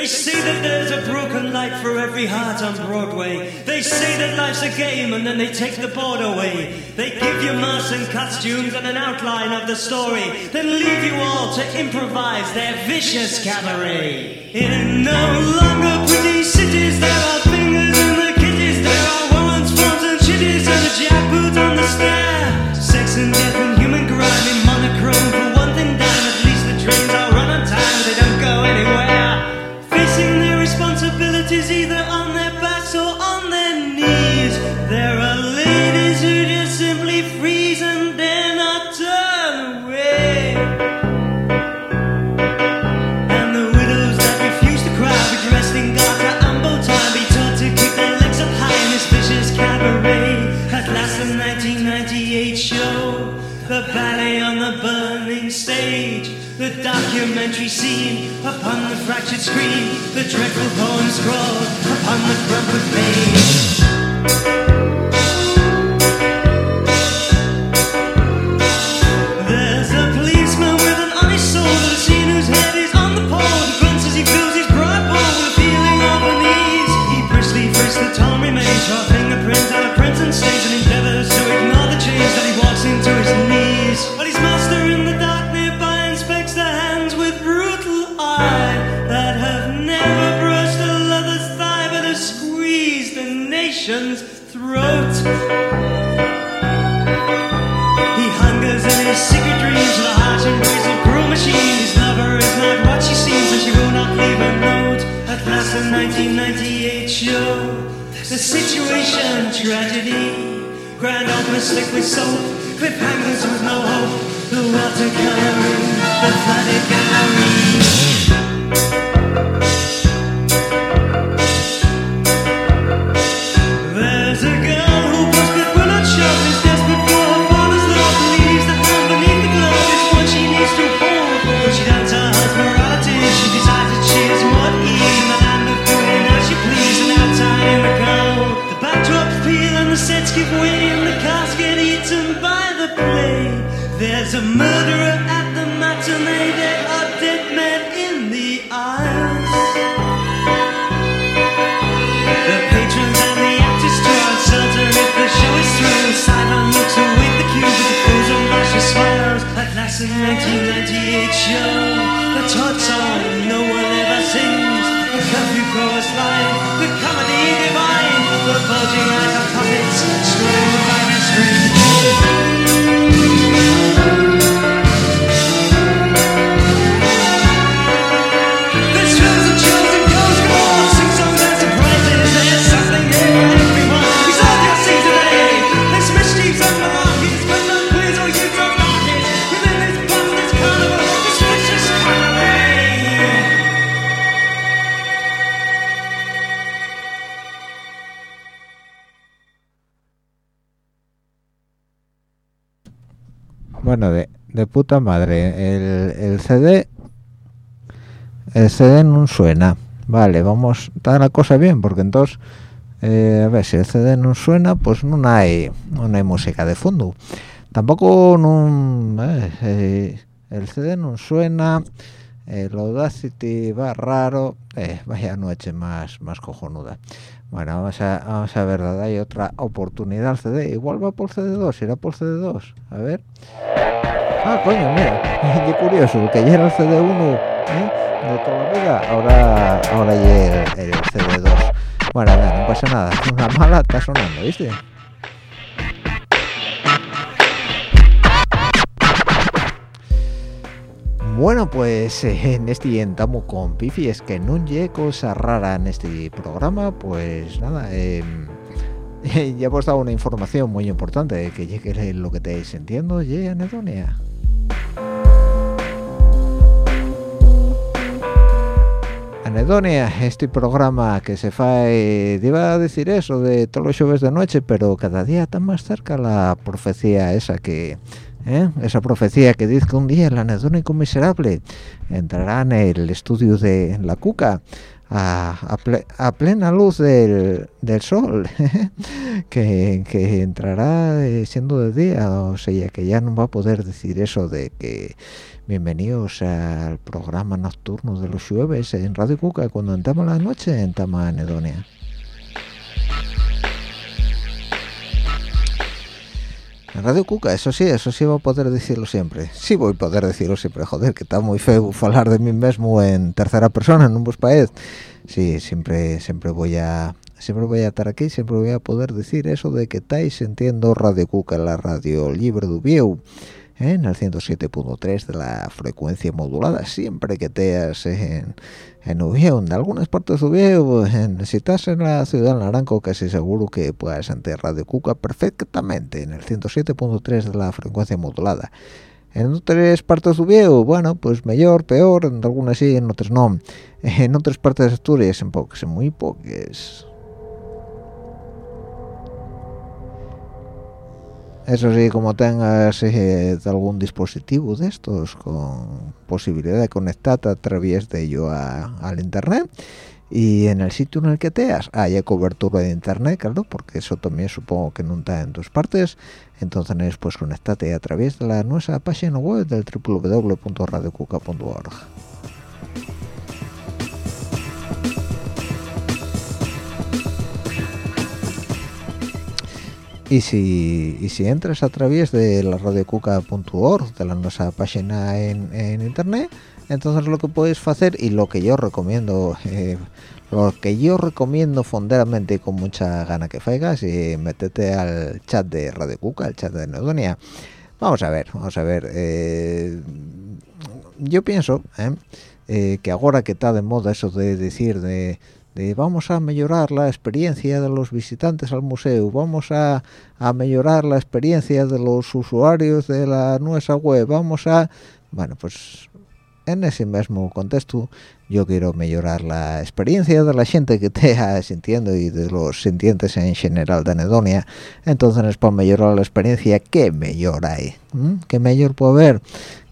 They say that there's a broken light for every heart on Broadway. They say that life's a game and then they take the board away. They give you masks and costumes and an outline of the story, then leave you all to improvise their vicious cabaret. In no longer pretty cities, there are fingers in the kitties, there are warrants, phones and chitties, and a jackboot on the stair. The documentary scene upon the fractured screen, the dreadful poem scrawled upon the crumpled page. There's a policeman with an honest The 1998 show, the situation tragedy. Grand opener slick with soap, cliffhangers with no hope. The watercoloring, the flooded gallery. There's a murderer at the matinee. There are dead men in the aisles. The patrons and the actors draw uncertain if the show is through. Sideline looks await the cue, but the fools are rushes smiles. At last, the 1998 show, the Todd song no one ever sings. The curfew chorus line, the comedy divine, the bulging eyes of puppets, strung by the string thank you. Puta madre. El, el CD. El CD no suena. Vale, vamos. Está la cosa bien, porque entonces. eh, a ver, si el CD no suena, pues no hay, no hay música de fondo. Tampoco no, el CD no suena. El Audacity va raro. Eh, vaya noche más, más cojonuda. Bueno, vamos a, vamos a ver, hay otra oportunidad al CD. Igual va por CD2, irá por CD2. A ver. Ah, coño, mira, qué curioso, que ya era el CD1 ¿eh? de toda la vida, ahora, ahora ya el, el CD2. Bueno, no pasa nada, una mala está sonando, ¿viste? Bueno, pues eh, en este estamos con Pifi, es que no llegue cosa rara en este programa, pues nada, eh, ya hemos dado una información muy importante de que llegue lo que estáis sintiendo, y anedonia. Anedonia, este programa que se fae, iba a decir eso de todos los jueves de noche, pero cada día está más cerca la profecía esa que, ¿eh? esa profecía que dice que un día el anedónico miserable entrará en el estudio de la cuca a, plena luz del, sol que, que, entrará eh, siendo de día o sea que ya no va a poder decir eso de que bienvenidos al programa nocturno de los jueves en Radio Cuca cuando entramos la noche en Tama Anedonia En Radio Cuca, eso sí, eso sí voy a poder decirlo siempre. Sí voy a poder decirlo siempre, joder, que está muy feo hablar de mí mismo en tercera persona, en un país. Sí, siempre siempre voy a siempre voy a estar aquí, siempre voy a poder decir eso de que estáis sintiendo Radio Cuca, la radio libre de Ubieu, en el 107.3 de la frecuencia modulada, siempre que teas en en Ubieu, en algunas partes de Ubieu, en, si estás en la ciudad de Naranco, casi seguro que puedes sentir Radio Cuca perfectamente en el 107.3 de la frecuencia modulada. En otras partes de Ubieu, bueno, pues mejor, peor, en algunas sí, en otras no. En otras partes de Asturias, en pocas, en muy pocas. Eso sí, como tengas eh, algún dispositivo de estos con posibilidad de conectarte a través de ello al internet y en el sitio en el que teas haya cobertura de internet, claro, porque eso también supongo que no está en tus partes, entonces pues conectate a través de la nuestra página web del www.radiocuca.org. y si, si entras a través de la radiocuca.org de la nuestra página en, internet entonces lo que puedes hacer y lo que yo recomiendo eh, lo que yo recomiendo fonderamente con mucha gana que faigas y metete al chat de Radio Cuca, al chat de Neudonia. Vamos a ver vamos a ver eh, yo pienso eh, que ahora que está de moda eso de decir de vamos a mejorar la experiencia de los visitantes al museo, vamos a, mejorar la experiencia de los usuarios de la nuestra web, vamos a... Bueno, pues en ese mismo contexto yo quiero mejorar la experiencia de la gente que esté sintiendo y de los sintientes en general de anedonia entonces para mejorar la experiencia ¿qué mejor hay? ¿Mm? ¿qué mejor puedo ver?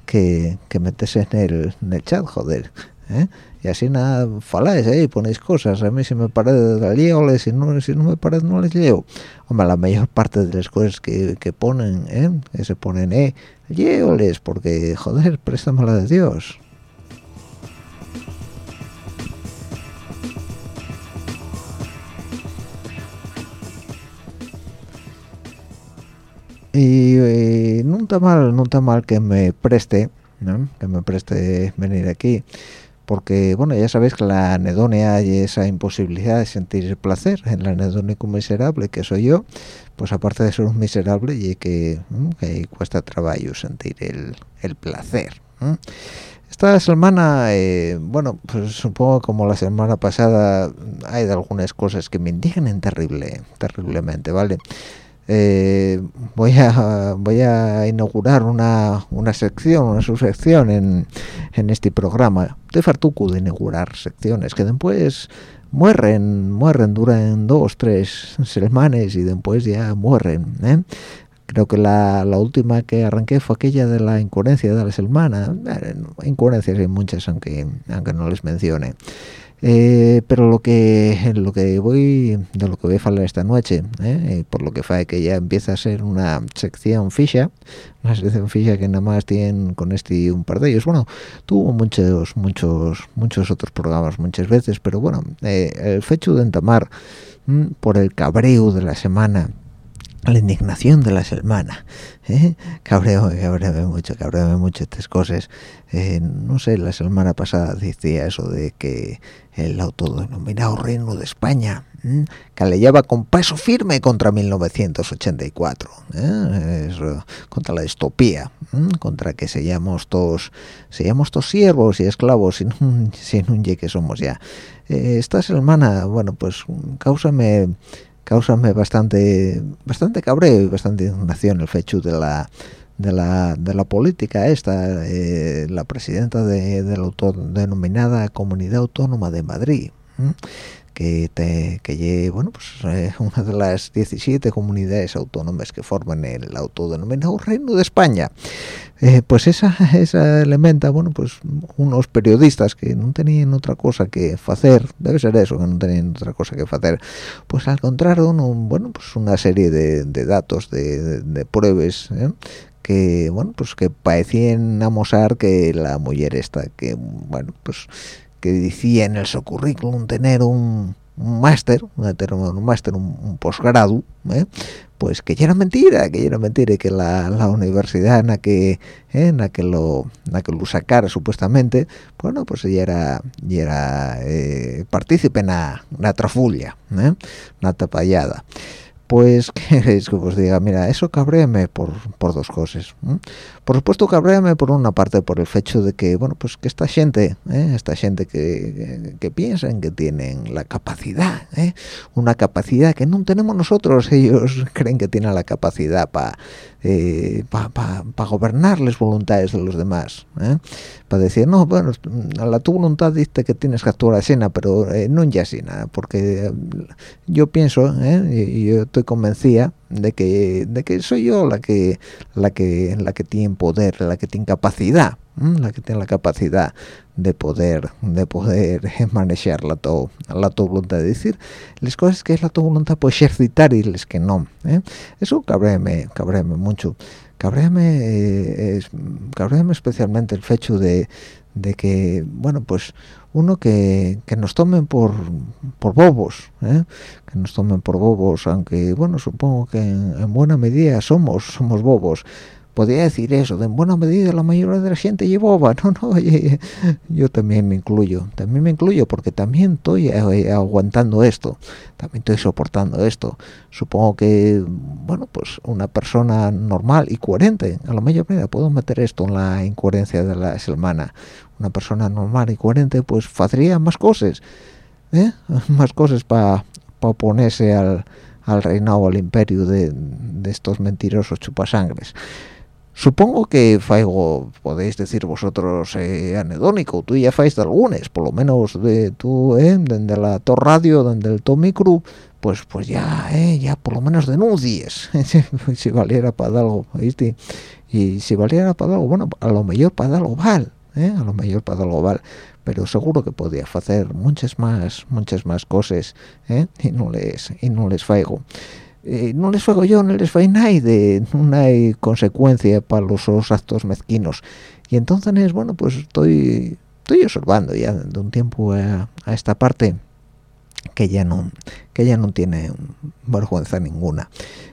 que, que metes en el, en el chat, joder ¿eh? Y así nada faláis ahí ¿eh? ponéis cosas a mí si me parece la si no si no me parece no les leo hombre la mayor parte de las cosas que, que ponen ¿eh? que se ponen eh porque joder préstame la de Dios y eh, no está mal no está mal que me preste ¿no? que me preste venir aquí porque bueno ya sabéis que la anedonia hay esa imposibilidad de sentir placer en la anedónico miserable que soy yo pues aparte de ser un miserable y que, cuesta trabajo sentir el, placer esta semana eh, bueno pues supongo como la semana pasada hay de algunas cosas que me indignen terrible terriblemente vale eh, voy a voy a inaugurar una, una sección, una subsección en, en este programa. De fartuco de inaugurar secciones que después mueren, mueren, duran dos, tres semanas y después ya mueren. ¿eh? Creo que la, la, última que arranqué fue aquella de la incoherencia de la semana. incoherencias hay muchas, aunque, aunque no les mencione. Eh, pero lo que lo que voy de lo que voy a hablar esta noche eh, por lo que fue que ya empieza a ser una sección ficha una sección ficha que nada más tienen con este un par de ellos. Bueno tuvo muchos muchos muchos otros programas muchas veces pero bueno eh, el fecho de entamar mm, por el cabreo de la semana la indignación de la semana ¿eh? cabreo cabreo mucho cabreo mucho estas cosas eh, no sé la semana pasada decía eso de que el autodenominado reino de España lleva con paso firme contra 1984 ¿eh? contra la distopía contra que seamos todos seamos todos siervos y esclavos sin un, sin un que somos ya esta semana bueno pues cáusame causame bastante bastante cabreo y bastante indignación el fecho de la de la, de la política esta, eh, la presidenta de, la autodenominada Comunidad Autónoma de Madrid, que te, que bueno pues eh, una de las 17 comunidades autónomas que forman el autodenominado Reino de España eh, pues esa esa elementa bueno pues unos periodistas que no tenían otra cosa que hacer debe ser eso que no tenían otra cosa que hacer pues encontraron bueno pues una serie de, datos de, pruebas ¿eh? que bueno pues que parecían amosar que la mujer esta que bueno pues que decía en el su currículum tener un, máster, un máster, un, posgrado, ¿eh? pues que ya era mentira, que ya era mentira y que la, universidad en la que ¿eh? en la que lo en que lo sacara supuestamente, bueno, pues ella era ya era eh, partícipe en la trafulla, ¿eh? una tapallada pues queréis que os diga mira eso cabréame por, por dos cosas por supuesto cabréame por una parte por el hecho de que bueno pues que esta gente ¿eh? esta gente que, que, piensan que tienen la capacidad ¿eh? una capacidad que no tenemos nosotros ellos creen que tienen la capacidad para eh, para gobernar las voluntades de los demás ¿eh? para decir no bueno la tu voluntad dice que tienes que actuar así pero eh, no ya así porque yo pienso y yo estoy convencida de que de que soy yo la que la que la que tiene poder la que tiene capacidad la que tiene la capacidad de poder de poder manejar la to, la tu voluntad. De decir las cosas que es la tu voluntad pues ejercitar y les que no ¿eh? eso cabréme cabréme mucho. Cabréme eh, cabréme especialmente el hecho de, de que bueno pues uno que, que nos tomen por, por bobos ¿eh? que nos tomen por bobos aunque bueno supongo que en, en buena medida somos somos bobos podría decir eso, en buena medida la mayoría de la gente llevó, no, no, yo también me incluyo, también me incluyo porque también estoy eh, aguantando esto, también estoy soportando esto. Supongo que, bueno, pues una persona normal y coherente, a la mayor medida puedo meter esto en la incoherencia de la semana, una persona normal y coherente pues haría más cosas, ¿eh? más cosas para oponerse al, al reinado, al imperio de estos mentirosos chupasangres. Supongo que faigo, podéis decir vosotros, eh, anedónico, tú ya fais de algunos, por lo menos de tú, eh, desde la Tor Radio, desde el Micro, pues pues ya, eh, ya por lo menos denuncies, si valiera para algo, ¿viste? Y si valiera para algo, bueno, a lo mejor para algo val, eh, a lo mejor para algo val, pero seguro que podía hacer muchas más, muchas más cosas, eh, y no les, y no les faigo. Eh, no les fuego yo, no les fue nadie, no hay consecuencia para los, actos mezquinos. Y entonces, bueno, pues estoy, estoy observando ya de un tiempo a, esta parte que ya no que ya no tiene vergüenza ninguna.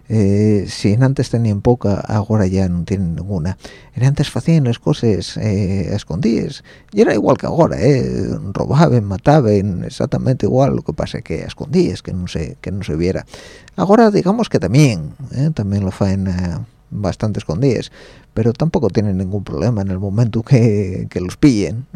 Eh, si antes tenían poca ahora ya no tienen ninguna. En antes hacían las cosas eh, escondidas. Y era igual que ahora eh, robaban mataban exactamente igual. Lo que pasa que a escondidas que no se que no se viera. Ahora digamos que también eh, también lo hacen bastante escondidas pero tampoco tienen ningún problema en el momento que, que los pillen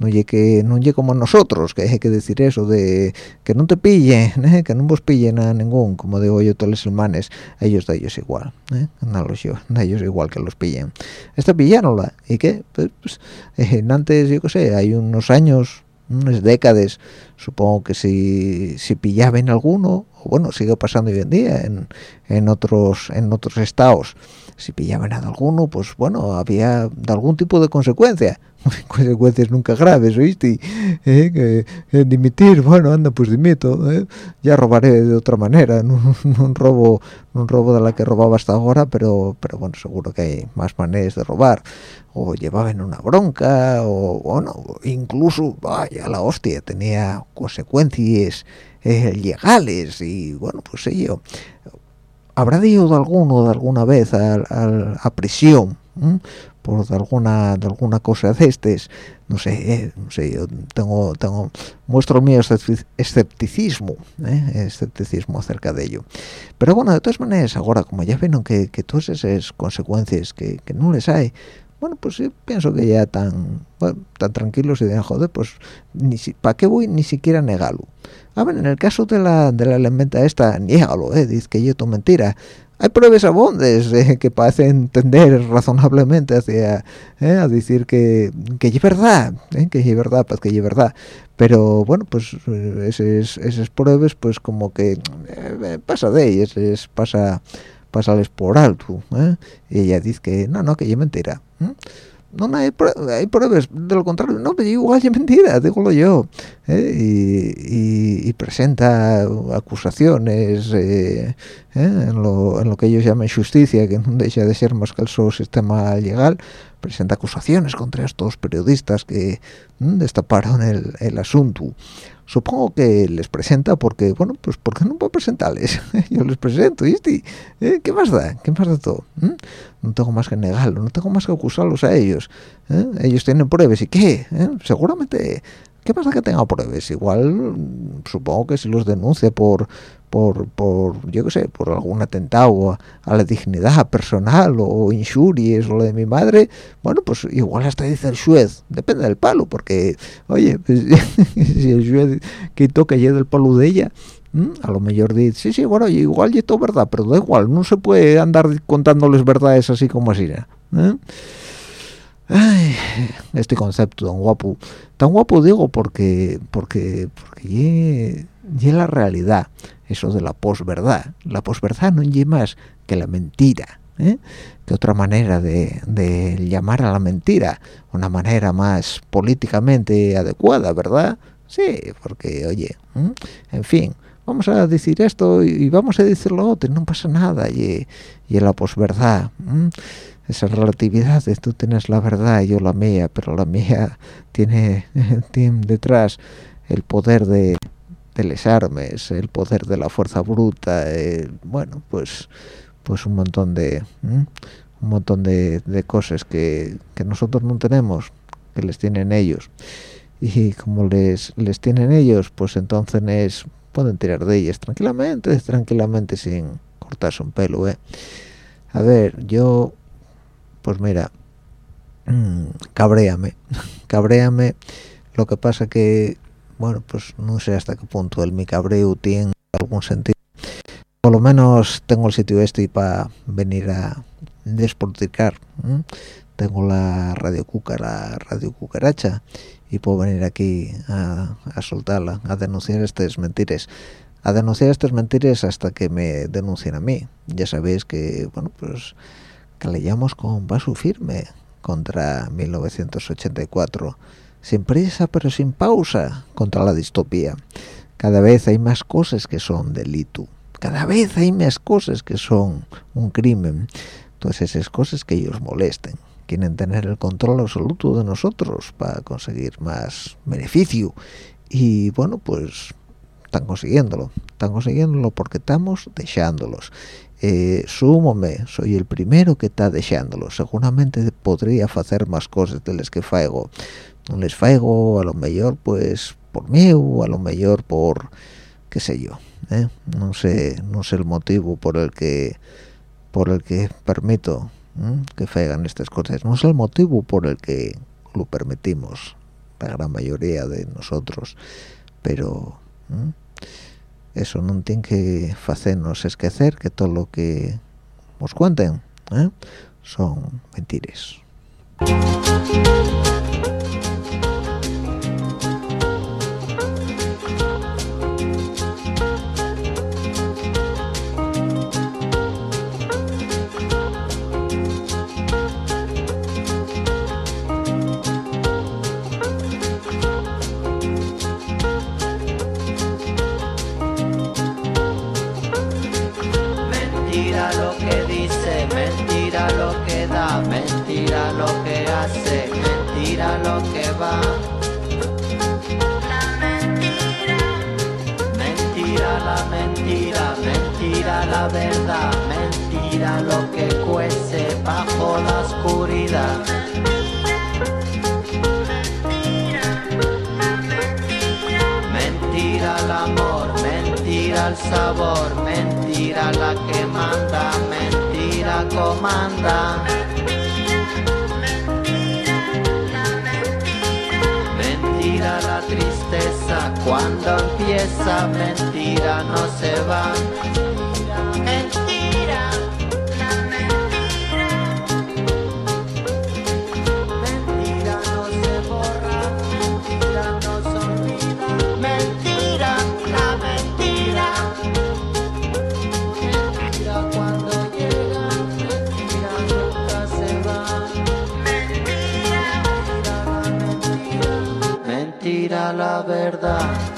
no llegue que no llegue como nosotros que hay que decir eso de que no te pillen ¿eh? que no vos pillen a ningún como digo yo todos los hermanos ellos de ellos igual ¿eh? no los yo de ellos igual que los pillen. Esta pillaronla y qué pues, pues eh, antes yo qué sé hay unos años unas décadas supongo que si si pillaban alguno bueno sigue pasando hoy en día en, en otros en otros estados. Si pillaban a alguno pues bueno había de algún tipo de consecuencia consecuencias nunca graves, ¿oíste? ¿Eh? Eh, dimitir, bueno, anda, pues dimito, ¿eh? ya robaré de otra manera, no, un robo un robo de la que robaba hasta ahora, pero pero bueno, seguro que hay más maneras de robar, o llevaba en una bronca, o bueno, incluso, vaya, la hostia, tenía consecuencias eh, legales, y bueno, pues ello, habrá ido alguno de alguna vez a, a prisión, por alguna de alguna cosa de estes no sé eh, no sé yo tengo tengo muestro mi escepticismo eh, escepticismo acerca de ello. Pero bueno de todas maneras ahora como ya ven que, que todas esas consecuencias que, que no les hay bueno pues sí, pienso que ya tan tan tranquilos y de joder pues ni si, para qué voy ni siquiera negarlo a ver en el caso de la de la elementa esta niégalo eh dice que yo tu mentira hay pruebas abondes eh, que parecen entender razonablemente hacia eh, a decir que que es verdad eh, que es verdad pues que es verdad. Pero bueno pues esas, esas pruebas pues como que pasa de ellas es pasa pasales por alto y ella dice que no no que es mentira no, hay, hay, pruebas de lo contrario no pero igual es mentira digo yo ¿eh? y, y, presenta acusaciones eh, ¿eh? en, lo, en, lo, que ellos llaman justicia que no deja de ser más que el su sistema legal presenta acusaciones contra estos periodistas que destaparon el, asunto supongo que les presenta porque, bueno, pues porque no puedo presentarles. Yo les presento, ¿viste? ¿Eh? ¿Qué más da? ¿Qué más da todo? ¿Mm? No tengo más que negarlo, no tengo más que acusarlos a ellos. ¿Eh? Ellos tienen pruebas, ¿y qué? ¿Eh? Seguramente, ¿qué pasa que tenga pruebas? Igual, supongo que si los denuncia por por, por yo qué sé, por algún atentado a, la dignidad personal o injurias o lo de mi madre, bueno, pues igual hasta dice el juez, depende del palo, porque, oye, pues, si el juez que toca ya del palo de ella, a lo mejor dice, sí, sí, bueno, igual y todo verdad, pero da igual, no se puede andar contándoles verdades así como así, ¿eh? Este concepto tan guapo, tan guapo digo porque, porque, porque y la realidad, eso de la posverdad. La posverdad no es más que la mentira, ¿eh? que otra manera de, llamar a la mentira, una manera más políticamente adecuada, ¿verdad? Sí, porque, oye, en fin, vamos a decir esto y vamos a decir lo otro, no pasa nada, y, y la posverdad, esa relatividad de tú tienes la verdad y yo la mía, pero la mía tiene detrás el poder de de les armes, el poder de la fuerza bruta, bueno, pues pues un montón de un montón de, cosas que, nosotros no tenemos, que les tienen ellos. Y como les, les tienen ellos, pues entonces pueden tirar de ellas tranquilamente, tranquilamente sin cortarse un pelo, ¿eh? A ver, yo, pues mira, mmm, cabréame, cabréame, lo que pasa que bueno, pues no sé hasta qué punto el mi cabreo tiene algún sentido. Por lo menos tengo el sitio este para venir a desporticar. Tengo la radio la radio cucaracha, y puedo venir aquí a, soltarla, a denunciar estas mentiras. A denunciar estas mentiras hasta que me denuncien a mí. Ya sabéis que, bueno, pues que le llamamos con paso firme contra 1984 sin prisa pero sin pausa contra la distopía. Cada vez hay más cosas que son delito, cada vez hay más cosas que son un crimen. Entonces esas cosas que ellos molesten, quieren tener el control absoluto de nosotros para conseguir más beneficio. Y bueno, pues están consiguiéndolo, están consiguiéndolo porque estamos dejándolos. Eh, súmome, soy el primero que está dejándolos. Seguramente podría hacer más cosas de las que faigo no les faigo a lo mejor pues por mí o a lo mejor por qué sé yo ¿eh? no sé no sé el motivo por el que por el que permito que faigan estas cosas no sé el motivo por el que lo permitimos la gran mayoría de nosotros pero eso no tiene que hacernos esquecer que todo lo que os cuenten ¿eh? son mentiras la verdad, mentira lo que cuece bajo la oscuridad. Mentira el amor, mentira el sabor, mentira la que manda, mentira comanda. Mentira la tristeza, cuando empieza mentira no se va. Verdad.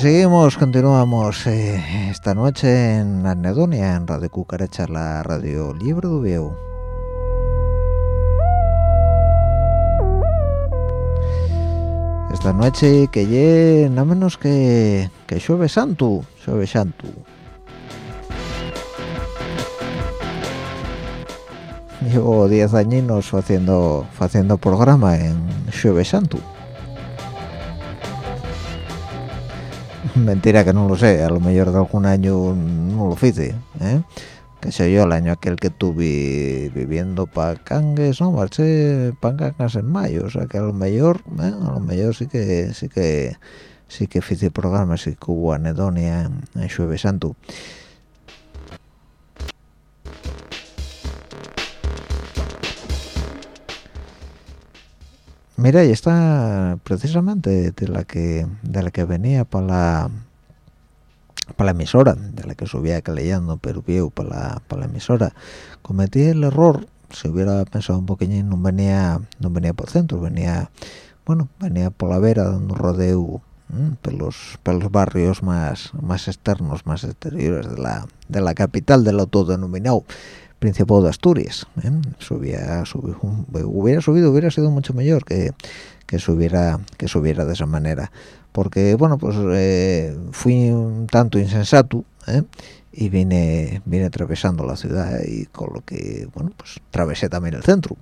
Pues seguimos, continuamos eh, esta noche en Anedonia, en Radio Cucaracha, la radio libre de. Esta noche que lle nada menos que que Xove Santo, Xove Santo. Llevo 10 añinos haciendo haciendo programa en Xove Santo. Mentira que no lo sé, a lo mejor de algún año no lo hice, ¿eh? Que sé yo, el año aquel que tuve viviendo para Cangues, ¿no? Marché para Cangas en mayo, o sea que a lo mejor, ¿eh? a lo mejor sí que, sí que, sí que hice programas, sí que hubo anedonia en Jueves Santo. Mira, y está precisamente de la que de la que venía para la para la emisora, de la que subía que leyendo, pero viejo para la, para la emisora. Cometí el error, si hubiera pensado un poquillín, no venía no venía por centro, venía bueno, venía por la vera dando rodeo ¿m? por los por los barrios más más externos, más exteriores de la de la capital del autodenominado Principado de Asturias. ¿eh? Subía, hubiera subido, hubiera sido mucho mejor que, que subiera que subiera de esa manera. Porque, bueno, pues eh, fui un tanto insensato ¿eh? y vine, atravesando la ciudad y con lo que, bueno, pues atravesé también el centro.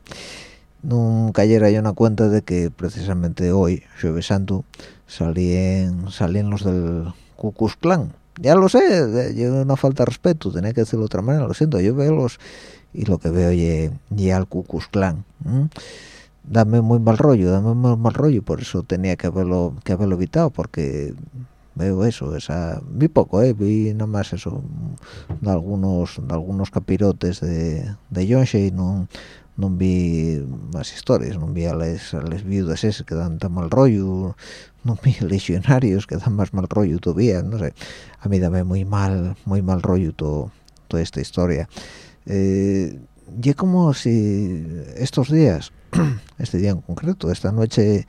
Nunca cayera yo una cuenta de que precisamente hoy, Jueves Santo, salían, los del Ku Klux Klan. Ya lo sé yo una falta respeto tenía que decirlo de otra manera lo siento yo veo los y lo que veo y, y al Cucus Clan dame muy mal rollo dame muy mal rollo por eso tenía que haberlo que haberlo evitado porque veo eso esa vi poco eh vi nada más eso de algunos de algunos capirotes de de Yonshe y no no vi más historias no vi a las, a las viudas esas que dan tan mal rollo no vi legionarios que dan más mal rollo todavía no sé a mí dame muy mal muy mal rollo todo toda esta historia. Eh, y como si estos días este día en concreto esta noche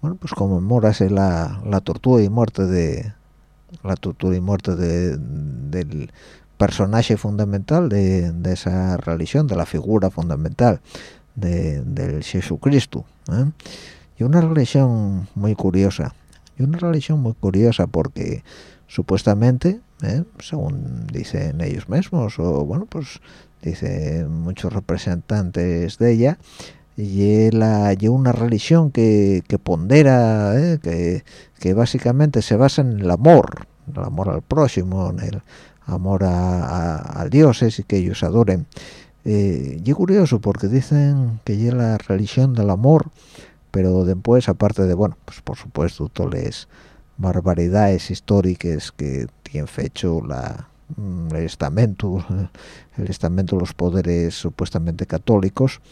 bueno pues conmemorase la, la tortura y muerte de la tortura y muerte de, del personaje fundamental de, esa religión de la figura fundamental de, del Jesucristo ¿eh? y una religión muy curiosa y una religión muy curiosa porque supuestamente ¿eh? según dicen ellos mismos o bueno pues dicen muchos representantes de ella y la una religión que, que pondera ¿eh? que, que básicamente se basa en el amor el amor al próximo en el amor a, a, al dios y que ellos adoren. Eh, y curioso porque dicen que es la religión del amor pero después aparte de bueno pues por supuesto todas las barbaridades históricas que tienen fecho la el estamento el estamento de los poderes supuestamente católicos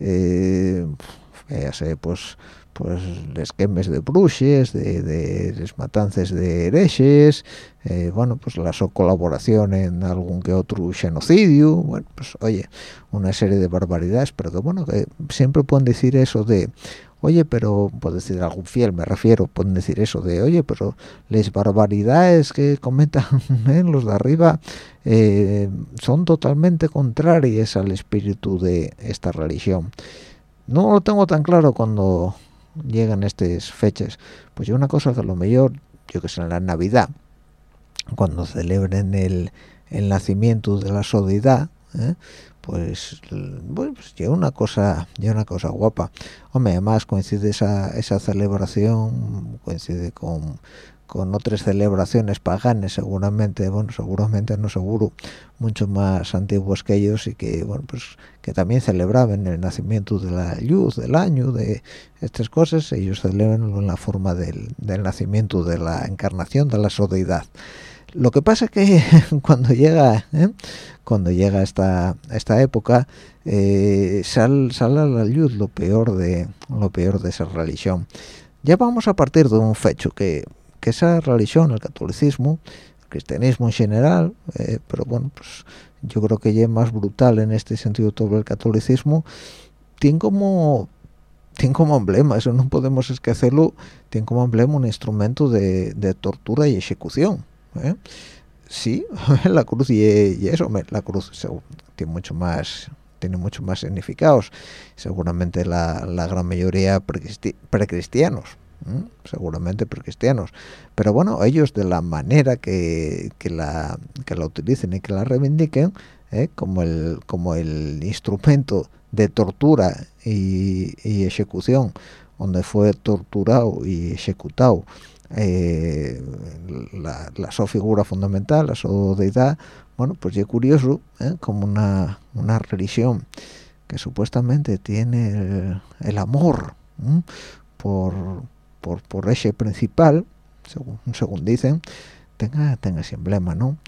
eh, sé, pues pues les quemes de bruxes, de, de les matances de herejes, eh, bueno, pues la so colaboración en algún que otro genocidio, bueno, pues oye, una serie de barbaridades, pero que bueno, que siempre pueden decir eso de, oye, pero, puede decir algún fiel, me refiero, pueden decir eso de, oye, pero las barbaridades que comentan los de arriba eh, son totalmente contrarias al espíritu de esta religión. No lo tengo tan claro cuando llegan estas fechas. Pues yo una cosa que a lo mejor, yo que sé, en la Navidad, cuando celebren el, el nacimiento de la sociedad, ¿eh? pues pues una cosa ya una cosa guapa hombre además coincide esa esa celebración coincide con con otras celebraciones paganas seguramente bueno seguramente no seguro mucho más antiguos que ellos y que bueno pues que también celebraban el nacimiento de la luz del año de estas cosas ellos celebran en la forma del, del nacimiento de la encarnación de la soledad lo que pasa es que cuando llega ¿eh? cuando llega esta esta época eh, sale sal a la luz lo peor de lo peor de esa religión ya vamos a partir de un fecho que, que esa religión el catolicismo el cristianismo en general eh, pero bueno pues yo creo que ya es más brutal en este sentido todo el catolicismo tiene como tiene como emblema, eso no podemos esquecerlo, tiene como emblema un instrumento de, tortura y ejecución. ¿eh? sí la cruz y, eso la cruz tiene mucho más tiene mucho más significados seguramente la, la gran mayoría precristianos seguramente precristianos pero bueno ellos de la manera que, que la que la utilicen y que la reivindiquen ¿eh? como el como el instrumento de tortura y, ejecución donde fue torturado y ejecutado eh, la, la so figura fundamental, la so deidad, bueno, pues es curioso, ¿eh? como una, una religión que supuestamente tiene el, amor por, por, por ese principal, según, según dicen, tenga, tenga ese emblema, ¿no?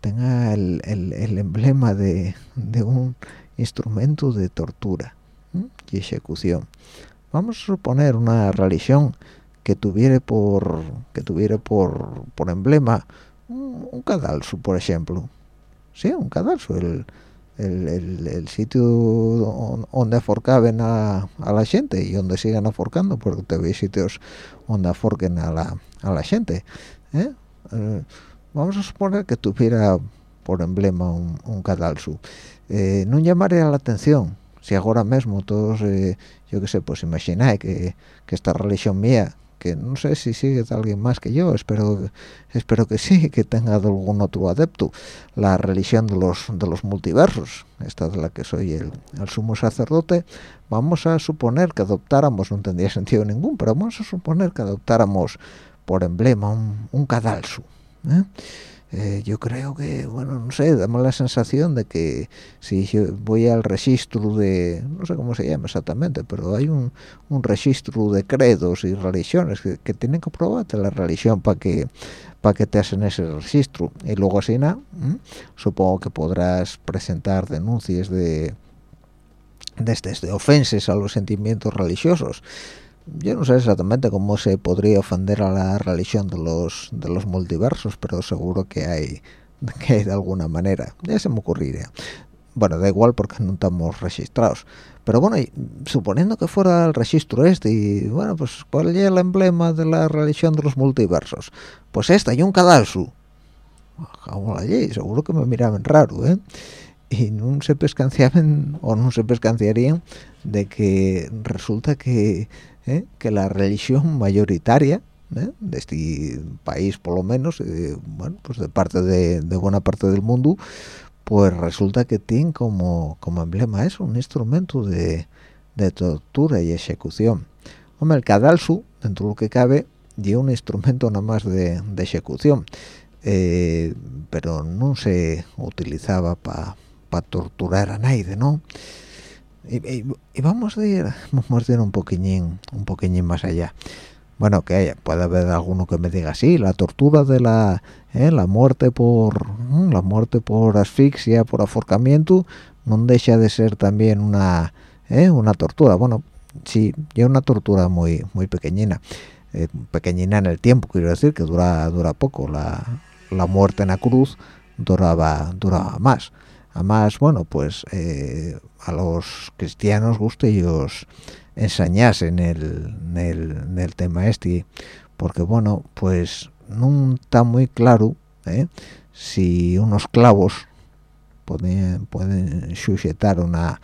Tenga el, el, el emblema de, de, un instrumento de tortura y ejecución. Vamos a suponer una religión que tuviera por que tuviera por, por emblema un, un, cadalso por ejemplo sí un cadalso el, el, el, el sitio donde aforcaban a, a, la gente y donde sigan aforcando porque todavía hay sitios donde aforquen a la, a la gente ¿eh? Eh, vamos a suponer que tuviera por emblema un, un cadalso eh, no llamaría la atención si ahora mismo todos eh, yo que sé pues imagináis que, que esta religión mía que no sé si sigue alguien más que yo espero espero que sí que tenga algún otro adepto la religión de los de los multiversos esta es la que soy el, sumo sacerdote vamos a suponer que adoptáramos no tendría sentido ningún pero vamos a suponer que adoptáramos por emblema un, cadalso. Eh, yo creo que, bueno, no sé, damos la sensación de que si yo voy al registro de, no sé cómo se llama exactamente, pero hay un, registro de credos y religiones que, tienen que probarte la religión para que para que te hacen ese registro. Y luego así nada supongo que podrás presentar denuncias de de, estes- de ofensas a los sentimientos religiosos yo no sé exactamente cómo se podría ofender a la religión de los de los multiversos pero seguro que hay que hay de alguna manera. Ya se me ocurriría. Bueno da igual porque no estamos registrados. Pero bueno y suponiendo que fuera el registro este y bueno pues cuál es el emblema de la religión de los multiversos pues esta y un cadalso allí, seguro que me miraban raro, ¿eh? Y no se pescanciaban o no se pescanciarían de que resulta que, ¿eh? que la religión mayoritaria ¿eh? de este país, por lo menos, eh, bueno, pues de parte de, de buena parte del mundo, pues resulta que tiene como, como emblema eso, un instrumento de, de tortura y ejecución. Hombre, el cadalso, dentro de lo que cabe, lleva un instrumento nada más de, de ejecución, eh, pero no se utilizaba para torturar a nadie, ¿no? Y, vamos a ir, vamos a ir un poquillín, un poquillín más allá. Bueno, que haya, puede haber alguno que me diga sí, la tortura de la, eh, la muerte por, mm, la muerte por asfixia, por aforcamiento, no deja de ser también una, eh, una tortura. Bueno, sí, ya una tortura muy, muy pequeñina, eh, pequeñina en el tiempo, quiero decir que dura, dura poco. La, la muerte en la cruz duraba, duraba más. Además, bueno, pues eh, a los cristianos gusta ellos ensañasen el, en el, en el tema este, porque bueno, pues no está muy claro ¿eh? si unos clavos pueden, pueden sujetar una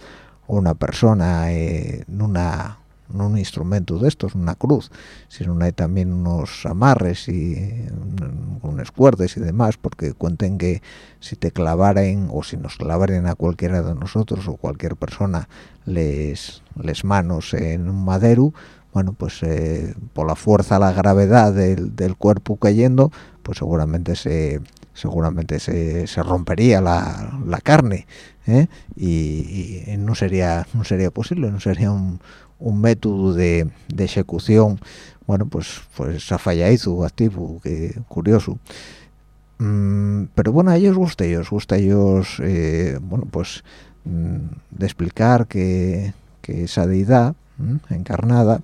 una persona eh, en una en un instrumento de estos, una cruz, si no hay también unos amarres y un- unas cuerdas y demás, porque cuenten que si te clavaren o si nos clavaren a cualquiera de nosotros o cualquier persona les, les manos en un madero, bueno, pues eh, por la fuerza, la gravedad del, del cuerpo cayendo, pues seguramente se seguramente se, se rompería la, la carne ¿eh? y, y no sería no sería posible, no sería un, un método de, de ejecución. Bueno pues pues afallaizo activo que curioso. Mm, pero bueno a ellos gusta ellos gusta ellos eh, bueno pues mm, de explicar que, que esa deidad encarnada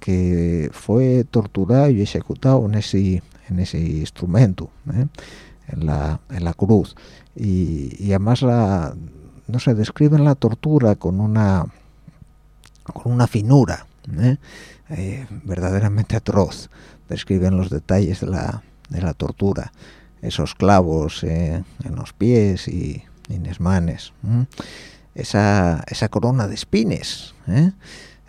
que fue torturado y ejecutado en ese en ese instrumento ¿eh? en la en la cruz. Y, además no sé describen la tortura con una con una finura ¿eh? Eh, verdaderamente atroz describen los detalles de la, de la tortura esos clavos eh, en los pies y, y ¿m? esa, esa corona de espines ¿eh?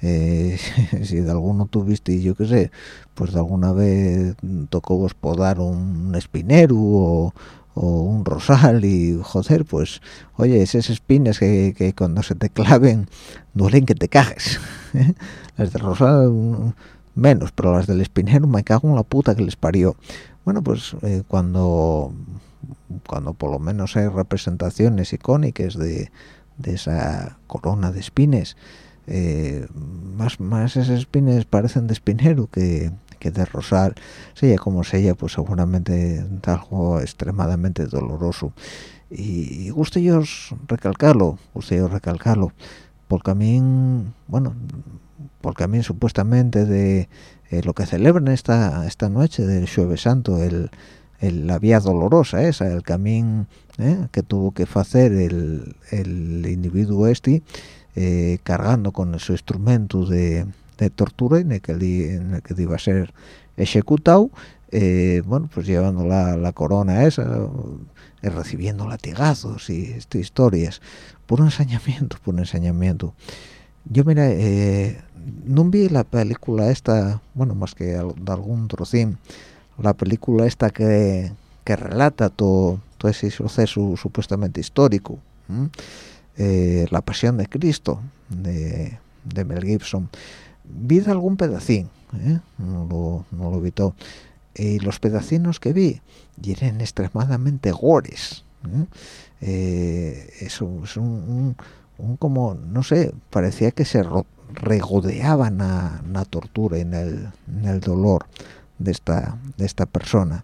Eh, si de alguno tuviste yo qué sé pues de alguna vez tocó vos podar un espinero o, o un rosal y joder pues oye esas espinas que, que cuando se te claven duelen que te cajes ¿eh? las del rosal mm, menos pero las del espinero me cago en la puta que les parió bueno pues eh, cuando cuando por lo menos hay representaciones icónicas de, esa corona de espines eh, más más esas espines parecen de espinero que, que de rosal sea como sea pues seguramente algo extremadamente doloroso. Y, y gusta ellos recalcarlo gusta ellos recalcarlo. Porque a bueno porque a supuestamente de eh, lo que celebran esta esta noche del Jueves Santo el- la vía dolorosa esa el camino eh, que tuvo que hacer el, el individuo este eh, cargando con su instrumento de, de tortura en el que di- en el que iba a ser ejecutado eh, bueno pues llevando la, la corona esa eh, recibiendo latigazos y estas historias puro ensañamiento puro ensañamiento yo mira eh, no vi la película esta bueno más que de algún trocín la película esta que, que relata todo todo ese suceso supuestamente histórico. Eh, la pasión de Cristo de, de Mel Gibson vi algún pedacín ¿eh? no lo no lo vi todo y los pedacinos que vi y eran extremadamente gores ¿eh? Eh, eso es un, un- como no sé parecía que se regodeaban a la tortura en el, en el dolor de esta de esta persona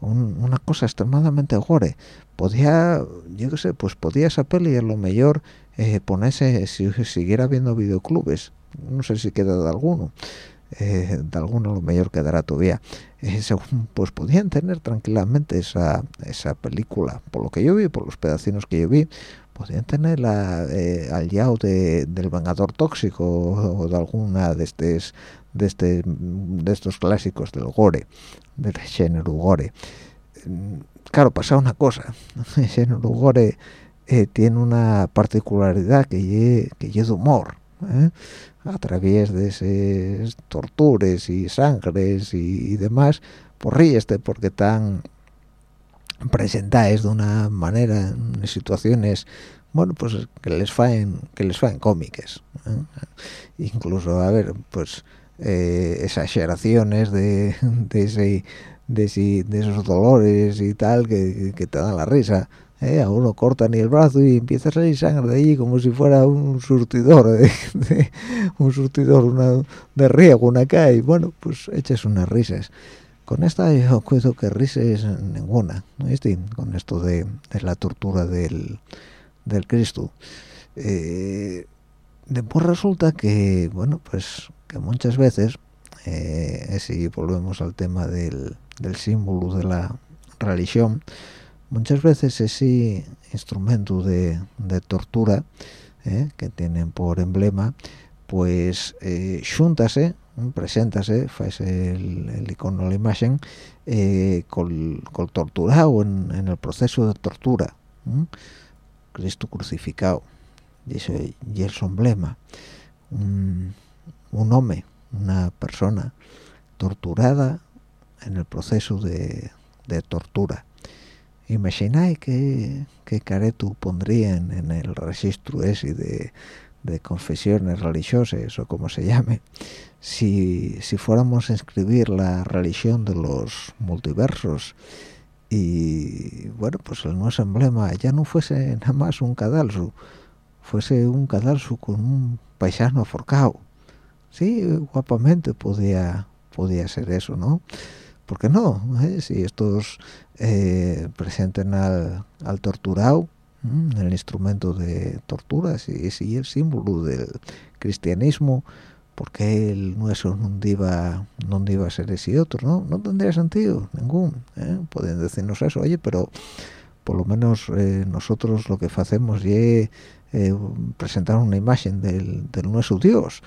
Un- una cosa extremadamente gore podía yo qué sé pues podía esa peli a lo mejor eh, ponerse si siguiera viendo videoclubes no sé si queda de alguno. Eh, de alguno lo mejor quedará todavía. Eh, según, pues podían tener tranquilamente esa, esa película. Por lo que yo vi por los pedacinos que yo vi podían tener la, eh, al yao de, del vengador tóxico o, de alguna de estos de este de estos clásicos del gore del género gore. Claro pasa una cosa. El género gore tiene una particularidad que lle- que humor. A través de esas torturas y sangres y, demás pues ríeste porque están presentadas de una manera en situaciones bueno pues que les faen que les faen cómicas ¿eh? incluso a ver pues eh, exageraciones de de, ese- de, esos dolores y tal que te dan la risa ¿eh? a uno cortan y el brazo y empieza a salir sangre de allí como si fuera un surtidor de, de- un surtidor una, de riego una calle bueno pues echas unas risas con esta yo cuido que risas ninguna ¿no? Este, con esto de, de la tortura del, del Cristo Eh, después resulta que bueno pues que muchas veces eh, si volvemos al tema del, del símbolo de la religión muchas veces ese instrumento de, tortura eh, que tienen por emblema pues eh, xúntase preséntase el, el icono la imagen eh, col, torturado en, el proceso de tortura. Cristo crucificado. Y ese y el emblema. Un, hombre una persona torturada en el proceso de tortura imagináis que, que careto pondrían en el registro ese de, de confesiones religiosas o como se llame si, si fuéramos a inscribir la religión de los multiversos. Y bueno pues el nuestro emblema ya no fuese nada más un cadalso fuese un cadalso con un paisano forcado. Sí guapamente podía podía ser eso no ¿por qué no? eh? si estos eh, presenten al, al torturado el instrumento de tortura si si el símbolo del cristianismo porque el nuestro no iba no iba a ser ese otro no tendría sentido ningún ¿eh? pueden decirnos eso oye pero por lo menos eh, nosotros lo que hacemos es presentar una imagen del nuestro Dios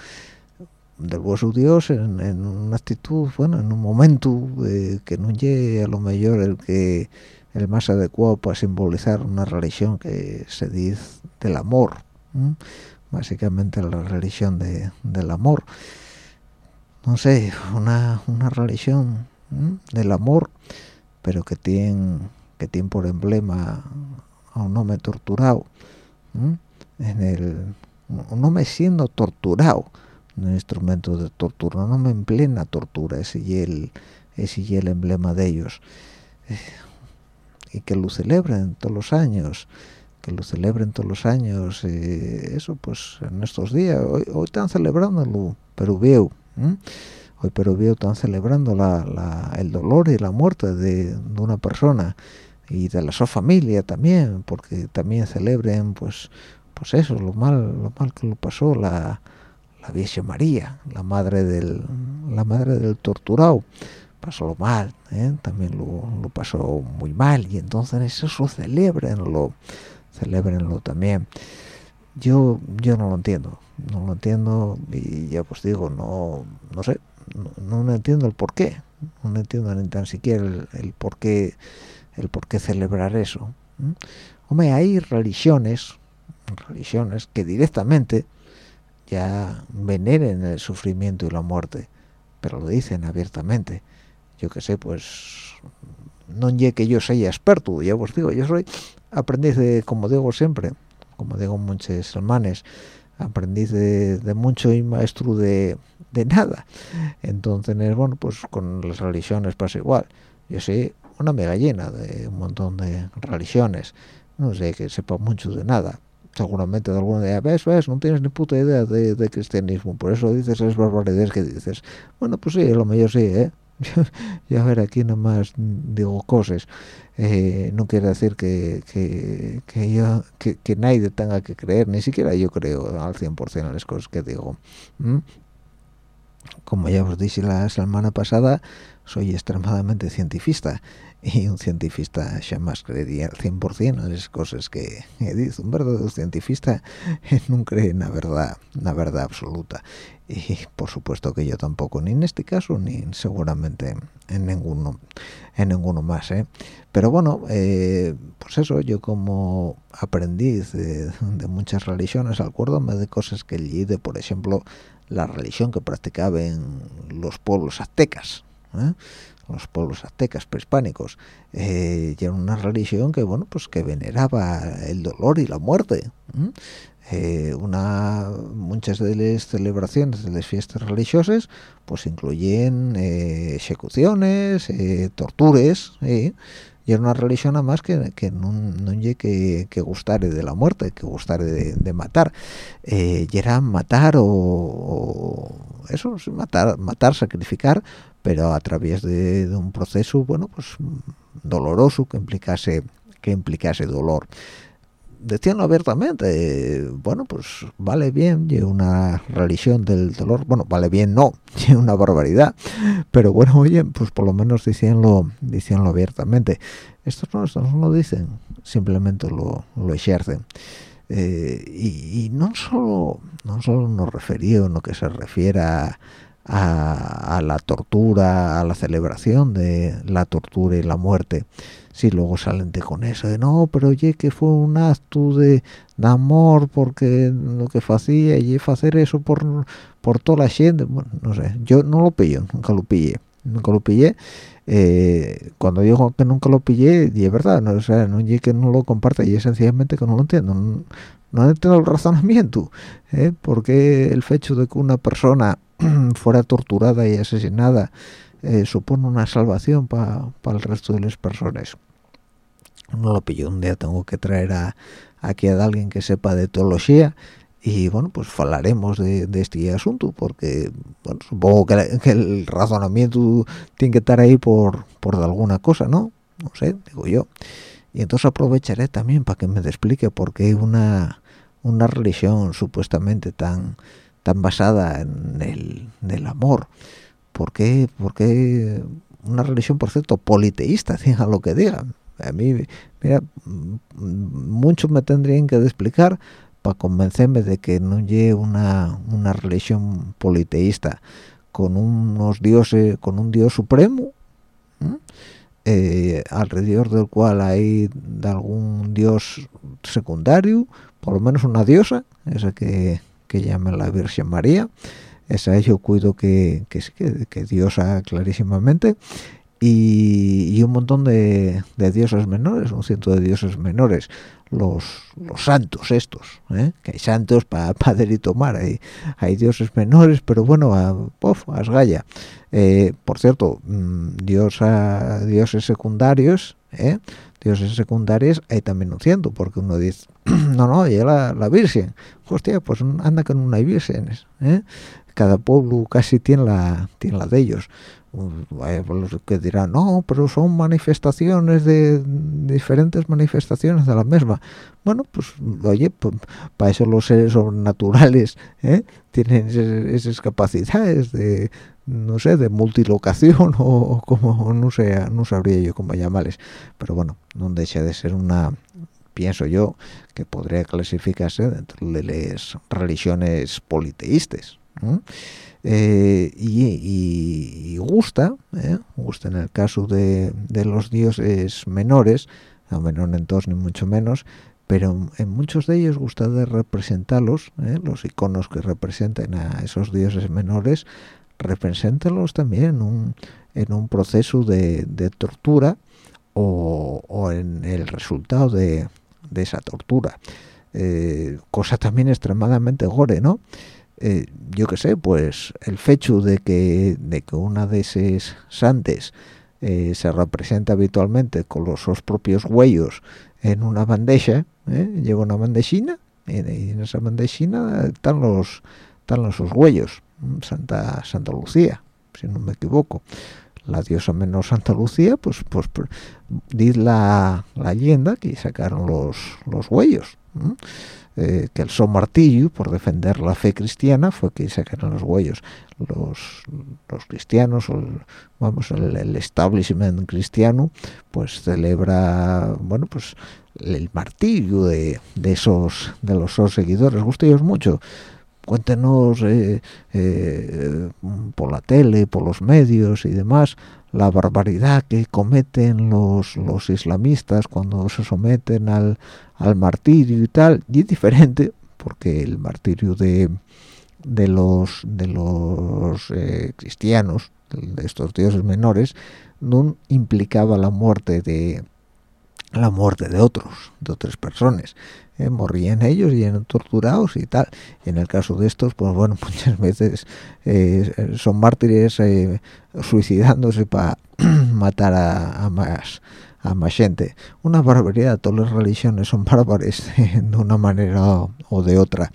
del vuestro Dios en, en una actitud bueno en un momento eh, que no llegue a lo mejor el que el más adecuado para simbolizar una religión que se dice del amor básicamente la religión de, del amor. No sé una, una religión del amor pero que tiene que tiene por emblema a un hombre torturado en el un hombre siendo torturado un instrumento de tortura no me en plena tortura ese y el ese y el emblema de ellos. Y que lo celebren todos los años que lo celebren todos los años eh, eso pues en estos días hoy, están celebrándolo pero veo hoy pero veo están celebrando la, el dolor y la muerte de, de una persona y de la su familia también porque también celebren pues pues eso lo mal lo mal que lo pasó la la Virgen María la madre del la madre del torturado. Pasó lo mal ¿eh? también lo, pasó muy mal y entonces eso celebrenlo celebrenlo también. Yo yo no lo entiendo no lo entiendo y ya pues digo no no sé no, entiendo el por qué no entiendo ni tan siquiera el, el por qué el por qué celebrar eso hombre hay religiones religiones que directamente ya veneren el sufrimiento y la muerte pero lo dicen abiertamente. Yo que sé pues no llegue que yo sea experto ya os digo yo soy aprendiz de como digo siempre como digo muchos hermanes aprendiz de, mucho y maestro de, nada. Entonces bueno pues con las religiones pasa igual. Yo sé una mega llena de un montón de religiones. No sé que sepa mucho de nada seguramente de alguna idea ves ves no tienes ni puta idea de, de cristianismo. Por eso dices esas barbaridades que dices. Bueno pues sí lo mejor sí eh y a ver aquí nomás digo cosas. Eh, no quiere decir que, que, yo que, nadie tenga que creer ni siquiera yo creo al 100% en las cosas que digo como ya os dije la semana pasada soy extremadamente cientifista y un cientifista jamás creería al 100% en las cosas que dice un verdadero cientifista no cree en la verdad la verdad absoluta y por supuesto que yo tampoco ni en este caso ni seguramente en ninguno en ninguno más ¿eh? pero bueno eh, pues eso yo como aprendiz de, de muchas religiones acuérdame de cosas que leí de por ejemplo la religión que practicaban los pueblos aztecas ¿eh? Los pueblos aztecas prehispánicos eh, y era una religión que bueno pues que veneraba el dolor y la muerte ¿eh? Una muchas de las celebraciones de las fiestas religiosas pues incluyen eh, ejecuciones eh, tortures y era una religión además que, que no, no que, que gustare de la muerte que gustare de, de matar eh, y era matar o, o eso matar matar sacrificar pero a través de, de un proceso bueno pues doloroso que implicase que implicase dolor. Decíanlo abiertamente eh, bueno pues vale bien y una religión del dolor bueno vale bien no y una barbaridad pero bueno oye pues por lo menos decíanlo decíanlo abiertamente. Estos no estos no lo dicen simplemente lo, lo ejercen. Eh, y, y no solo no solo nos refería en lo que se refiere a, a, a la tortura a la celebración de la tortura y la muerte. Si luego salen de con eso de no pero oye que fue un acto de, amor porque lo que hacía y hacer eso por por toda la gente bueno no sé yo no lo pillé nunca lo pillé nunca lo pillé eh, cuando digo que nunca lo pillé y es verdad no o sea no es que no lo comparte y es sencillamente que no lo entiendo no, no entiendo el razonamiento ¿eh? porque el hecho de que una persona fuera torturada y asesinada eh, supone una salvación para el resto de las personas no lo pillo. Un día tengo que traer a aquí a alguien que sepa de teología y bueno pues hablaremos de, de, este asunto porque bueno supongo que, la, que, el razonamiento tiene que estar ahí por por alguna cosa no no sé digo yo. Y entonces aprovecharé también para que me explique por qué una una religión supuestamente tan tan basada en el, en el amor. ¿por qué, ¿por qué una religión, por cierto, politeísta, digan lo que digan? A mí, mira, muchos me tendrían que explicar para convencerme de que no lleve una, una religión politeísta con unos dioses, con un dios supremo, eh, alrededor del cual hay de algún dios secundario, por lo menos una diosa, esa que, que llaman la Virgen María, esa yo cuido que, que, que, diosa clarísimamente. Y, y, un montón de, de, dioses menores, un ciento de dioses menores, los, los santos estos, ¿eh? que hay santos para pa y tomar, hay, hay dioses menores, pero bueno, a, pof. Eh, por cierto, mmm, diosa, dioses secundarios, ¿eh? dioses secundarios hay también un ciento, porque uno dice, no, no, y la, Virgen, hostia, pues anda una vírgenes, ¿eh? cada pueblo casi tiene la, tiene la de ellos los que dirán no pero son manifestaciones de diferentes manifestaciones de la misma bueno pues oye pues, para eso los seres sobrenaturales ¿eh? tienen esas capacidades de no sé de multilocación o, como no sé no sabría yo cómo llamarles pero bueno no deja de ser una pienso yo que podría clasificarse dentro de las religiones politeístas. Eh, y, gusta, ¿eh? gusta en el caso de, de, los dioses menores, no menor en todos ni mucho menos, pero en muchos de ellos gusta de representarlos, ¿eh? los iconos que representen a esos dioses menores, representenlos también en un, proceso de, tortura o, en el resultado de, de esa tortura. cosa también extremadamente gore no Eh, yo qué sé pues el fecho de que de que una de esas santes eh, se representa habitualmente con los sus propios huellos en una bandeja ¿eh? lleva una bandejina y en esa bandejina están los están los huellos Santa Santa Lucía si no me equivoco la diosa menor Santa Lucía pues pues pues, la, la leyenda que sacaron los los huellos ¿m? Eh, que el son martillo por defender la fe cristiana fue que sacaron los huellos los, los cristianos el, vamos el, establishment cristiano pues celebra bueno pues el martirio de, de esos de los sus seguidores. Gusta ellos mucho cuéntenos eh, eh, por la tele, por los medios y demás, la barbaridad que cometen los, los islamistas cuando se someten al, al martirio y tal, y es diferente, porque el martirio de, de los, de los eh, cristianos, de estos dioses menores, no implicaba la muerte de la muerte de otros, de otras personas, eh, morían ellos y eran torturados y tal. En el caso de estos, pues bueno, muchas veces eh, son mártires eh, suicidándose para matar a, más a más gente. Una barbaridad, todas las religiones son bárbaras de una manera o de otra.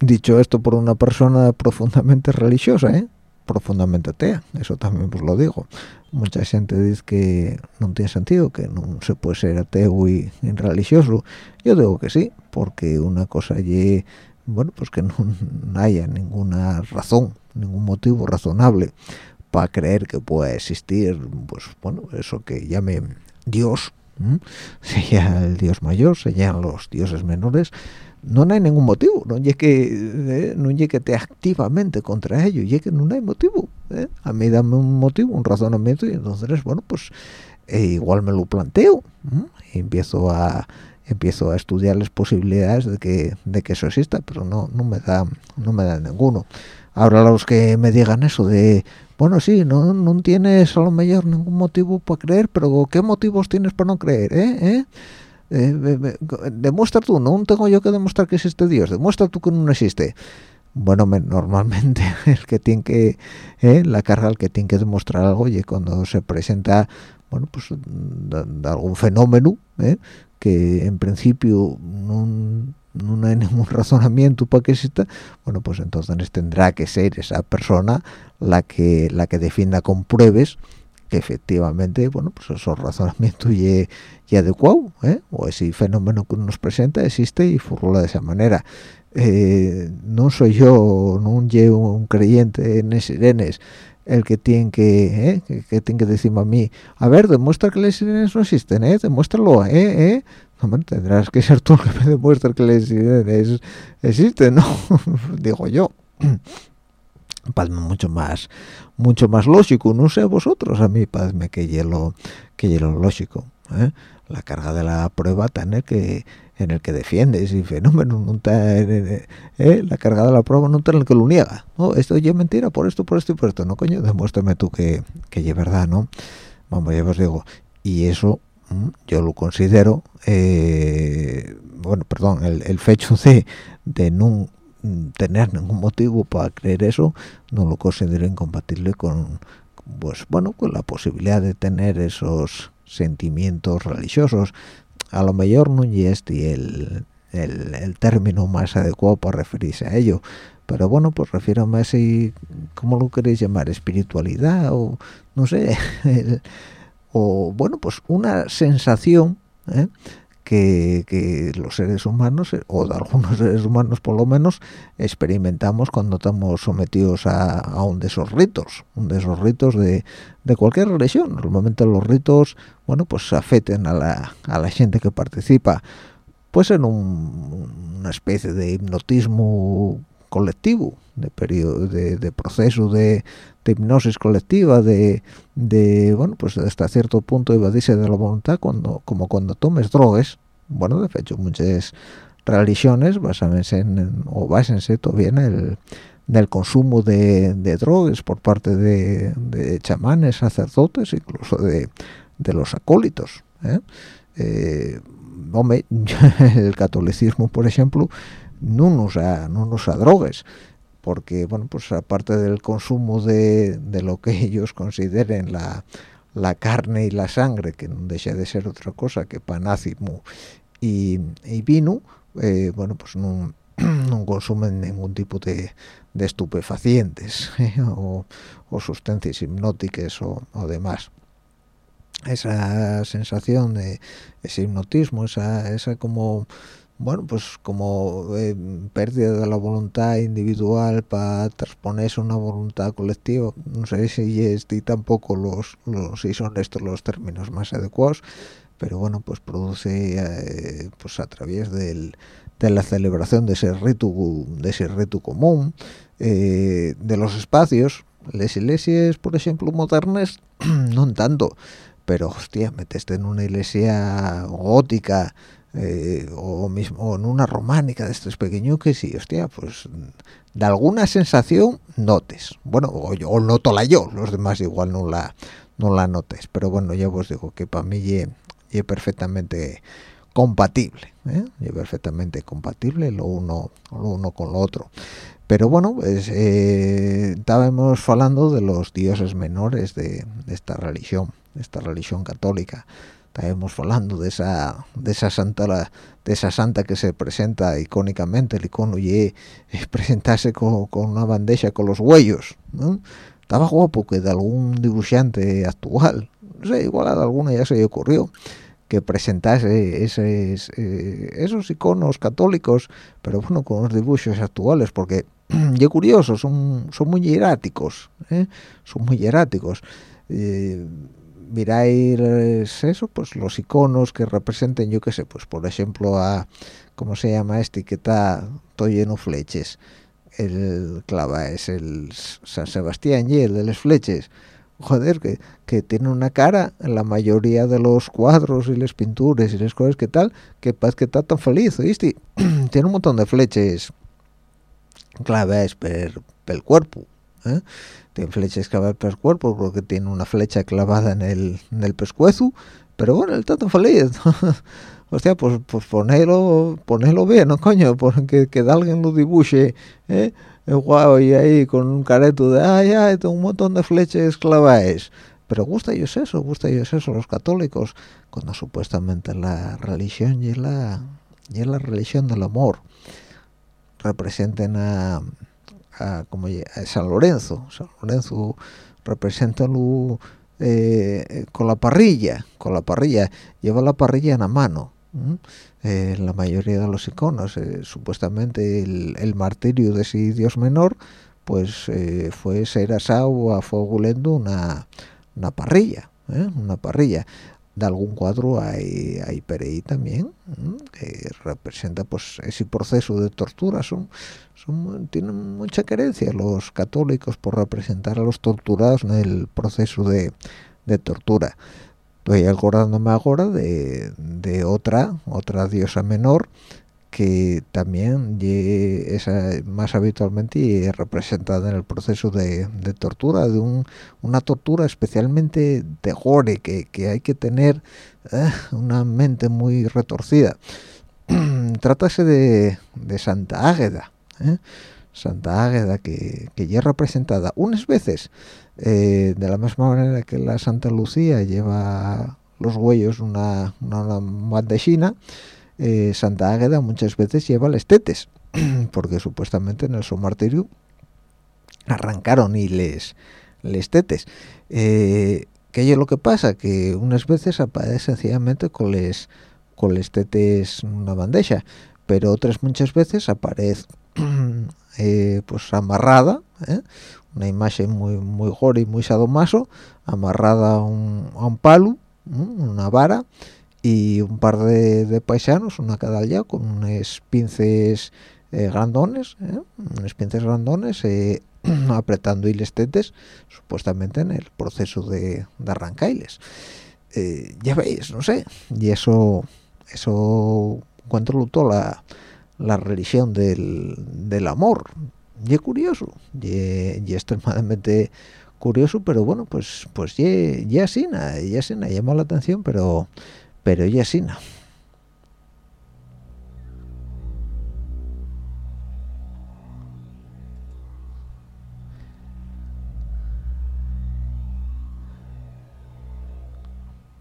Dicho esto por una persona profundamente religiosa, ¿eh? Profundamente atea, eso también pues lo digo. Mucha gente dice que no tiene sentido, que no se puede ser ateo y, religioso. Yo digo que sí, porque una cosa y bueno, pues que no haya ninguna razón, ningún motivo razonable para creer que pueda existir, pues bueno, eso que llame Dios, ¿m? sea el Dios mayor, sean los dioses menores, no hay ningún motivo, no es que eh, no es que te activamente contra ello, y que no hay motivo. ¿eh? A mí dame un motivo, un razonamiento y entonces bueno pues eh, igual me lo planteo y empiezo a empiezo a estudiar las posibilidades de que de que eso exista, pero no no me da no me da ninguno. Ahora los que me digan eso de bueno sí no no tienes a lo mejor ningún motivo para creer, pero ¿qué motivos tienes para no creer, eh? ¿Eh? Eh, demuestra tú, no tengo yo que demostrar que existe Dios, demuestra tú que no existe. Bueno, me, normalmente el que tiene que, eh, la carga el que tiene que demostrar algo y cuando se presenta, bueno, pues de algún fenómeno, eh, que en principio no, no hay ningún razonamiento para que exista, bueno, pues entonces tendrá que ser esa persona la que la que defienda con pruebas que efectivamente, bueno, pues esos razonamientos y, y adecuado, ¿eh? o ese fenómeno que nos presenta existe y formula de esa manera. Eh, no soy yo, no llevo un creyente en sirenes el que tiene que, ¿eh? que, que, tiene que decirme a mí, a ver, demuestra que las sirenes no existen, ¿eh? demuéstralo, ¿eh? ¿eh? Tendrás que ser tú el que me demuestre que las sirenes existen, ¿no? Digo yo. Padme mucho más mucho más lógico no sé vosotros a mí padme que hielo que hielo lógico ¿eh? la carga de la prueba está en el que en el que defiendes y fenómeno no está en, ¿eh? la carga de la prueba no está en el que lo niega no esto es mentira por esto por esto y por esto no coño demuéstrame tú que que es verdad no vamos ya os digo y eso yo lo considero eh, bueno perdón el, el fecho de de no tener ningún motivo para creer eso no lo considero incompatible con pues bueno con la posibilidad de tener esos sentimientos religiosos. A lo mejor no es este el, el, término más adecuado para referirse a ello pero bueno pues refiero a ese cómo lo queréis llamar espiritualidad o no sé o bueno pues una sensación ¿eh? Que, los seres humanos, o de algunos seres humanos por lo menos, experimentamos cuando estamos sometidos a, a un de esos ritos, un de esos ritos de, de, cualquier religión. Normalmente los ritos, bueno, pues afecten a la, a la gente que participa, pues en un, una especie de hipnotismo colectivo, de periodo, de, de proceso de, de, hipnosis colectiva, de, de, bueno, pues hasta cierto punto evadirse de la voluntad, cuando, como cuando tomes drogas, bueno, de hecho muchas religiones basándose en, o básense todavía en el, del consumo de, de, drogas por parte de, de, chamanes, sacerdotes, incluso de, de los acólitos. ¿eh? Eh, hombre el catolicismo por ejemplo no usa no usa drogas porque bueno pues aparte del consumo de, de lo que ellos consideren la, la carne y la sangre que no deja de ser otra cosa que panácimo y, y vino eh, bueno pues no, consumen ningún tipo de, de estupefacientes ¿eh? o, o sustancias hipnóticas o, o demás esa sensación de ese hipnotismo esa esa como bueno pues como eh, pérdida de la voluntad individual para transponerse una voluntad colectiva no sé si estoy tampoco los, los si son estos los términos más adecuados pero bueno pues produce eh, pues a través del, de la celebración de ese rito de ese rito común eh, de los espacios las iglesias por ejemplo modernas no tanto pero hostia meteste en una iglesia gótica eh, o mismo o en una románica de estos pequeñuques y hostia pues de alguna sensación notes. Bueno o, yo, noto la yo los demás igual no la no la notes. Pero bueno ya os digo que para mí es perfectamente compatible ¿eh? perfectamente compatible lo uno lo uno con lo otro. Pero bueno pues eh, estábamos hablando de los dioses menores de, de esta religión de esta religión católica estábamos hablando de esa de esa santa de esa santa que se presenta icónicamente el icono y eh, presentarse con, con, una bandeja con los huellos ¿no? estaba guapo que de algún dibujante actual no sé igual a alguna ya se le ocurrió que presentase esos, esos iconos católicos pero bueno con los dibujos actuales porque y curioso son son muy hieráticos ¿eh? son muy hieráticos eh, miráis eso pues los iconos que representen yo qué sé pues por ejemplo a cómo se llama este que está todo lleno fleches el clava es el San Sebastián y el de las fleches joder que, tiene una cara en la mayoría de los cuadros y las pinturas y las cosas que tal que parece que está tan feliz ¿viste? tiene un montón de fleches claves per, el cuerpo ¿eh? Tiene flechas clavadas por el cuerpo porque tiene una flecha clavada en el, en el pescuezo. Pero bueno el tanto feliz hostia pues pues ponelo ponelo bien no coño porque que alguien lo dibuje ¿eh? guau y ahí con un careto de ay ay tengo un montón de flechas clavadas pero gusta ellos eso gusta ellos eso los católicos cuando supuestamente la religión y la y la religión del amor representen a a, como San Lorenzo. San Lorenzo representa eh, con la parrilla con la parrilla. Lleva la parrilla en la mano eh, la mayoría de los iconos eh, supuestamente el, martirio de ese dios menor pues eh, fue ser a fuego lento una, una parrilla una parrilla de algún cuadro hay, hay ahí también que representa pues ese proceso de tortura. Son, son tienen mucha querencia los católicos por representar a los torturados en el proceso de, de tortura. Estoy acordándome ahora de, de otra otra diosa menor que también es más habitualmente representada en el proceso de, tortura, de un, una tortura especialmente de gore, que, hay que tener eh, una mente muy retorcida. Trátase de, Santa Águeda, ¿eh? Santa Águeda, que, ya es representada unas veces, eh, de la misma manera que la Santa Lucía lleva los huellos una, una, una eh, Santa Águeda muchas veces lleva las tetes, porque supuestamente en el su martirio arrancaron y les, les tetes. Eh, ¿Qué es lo que pasa? Que unas veces aparece sencillamente con les, con les tetes una bandeja, pero otras muchas veces aparece eh, pues amarrada, ¿eh? una imagen muy muy gore y muy sadomaso, amarrada a un, a un palo, una vara, y un par de, de paisanos, una cadalla con unos pinces eh, grandones, ¿eh? unos pinces grandones eh, apretando hiles tetes, supuestamente en el proceso de, de arrancailes. Eh, ya veis, no sé, y eso, eso encuentro luto la, la religión del, del amor. Y es curioso, y, extremadamente curioso, pero bueno, pues pues ya, así, ya así, llama la atención, pero pero ella sí no.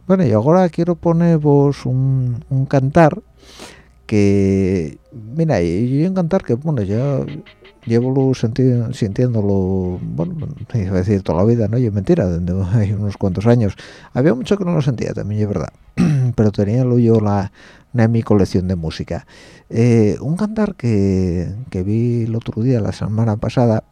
Bueno, y ahora quiero poneros un, un cantar que, mira, yo un cantar que, bueno, ya llevo sintiéndolo, bueno, iba a decir toda la vida, ¿no? Y es mentira, desde hay unos cuantos años. Había mucho que no lo sentía, también es verdad, pero tenía lo yo la, en mi colección de música. Eh, un cantar que, que vi el otro día, la semana pasada,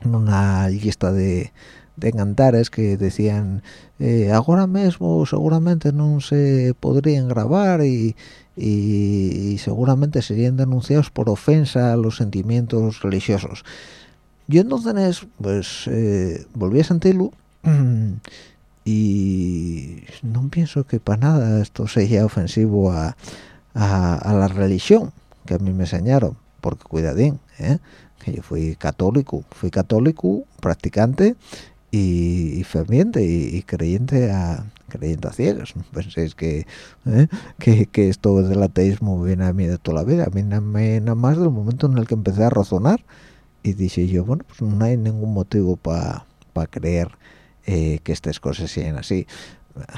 en una lista de, de cantares que decían eh, ahora mismo seguramente no se podrían grabar y, y, y seguramente serían denunciados por ofensa a los sentimientos religiosos. Yo entonces pues eh, volví a sentirlo y no pienso que para nada esto sea ofensivo a, a, a la religión que a mí me enseñaron, porque cuidadín, ¿eh? que yo fui católico, fui católico, practicante y, y ferviente y, y creyente a creyente a ciegas no penséis que, ¿eh? que, que esto del ateísmo viene a mí de toda la vida a mí nada más del momento en el que empecé a razonar y dije yo bueno pues no hay ningún motivo para creer eh, que estas cosas sean así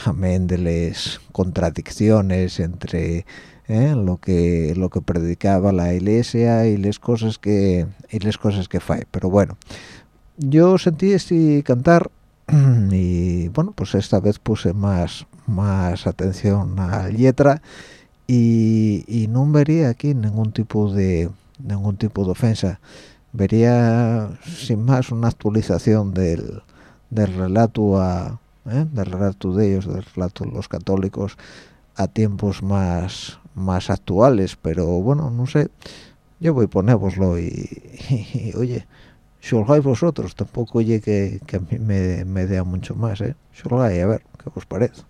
amén de las contradicciones entre ¿eh? lo que lo que predicaba la iglesia y las cosas que y las cosas que fue pero bueno yo sentí este cantar y bueno pues esta vez puse más más atención a letra y, y no vería aquí ningún tipo de ningún tipo de ofensa vería sin más una actualización del, del relato a ¿eh? del relato de ellos del relato de los católicos a tiempos más más actuales pero bueno no sé yo voy a ponéroslo y, y, oye xolgáis vosotros tampoco oye que, que a mí me, me dé mucho más eh xolgáis a ver qué os parece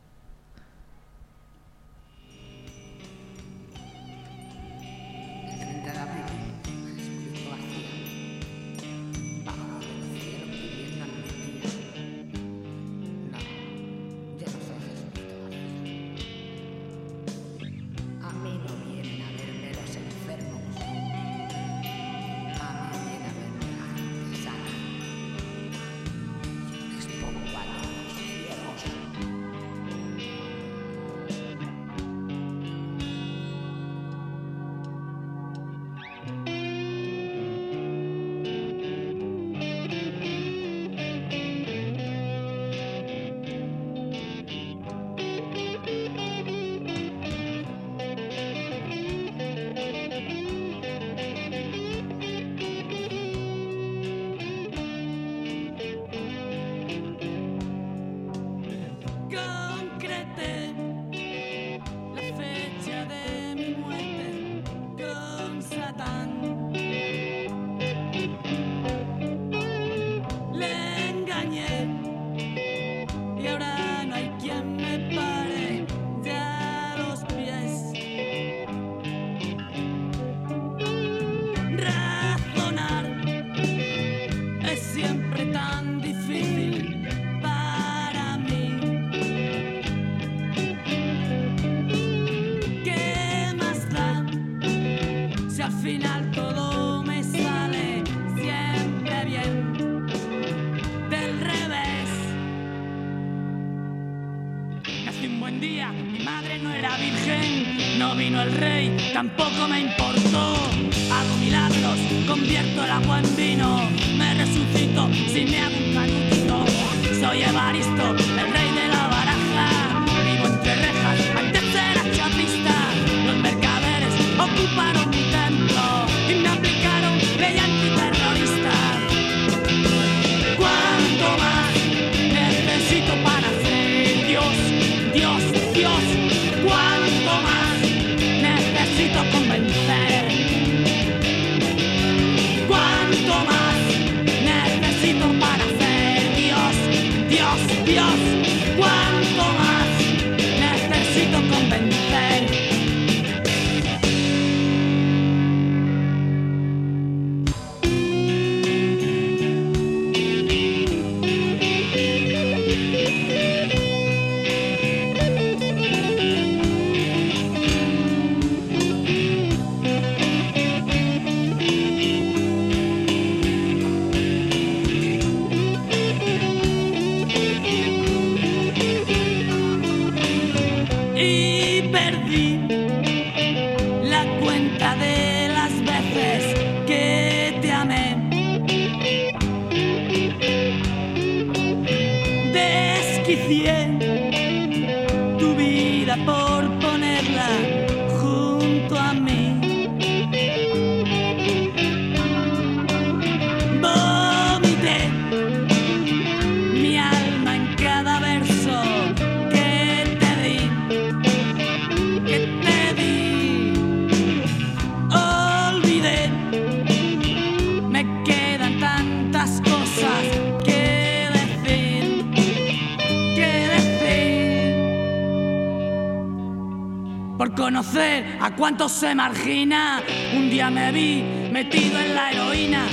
a cuánto se margina, un día me vi metido en la heroína.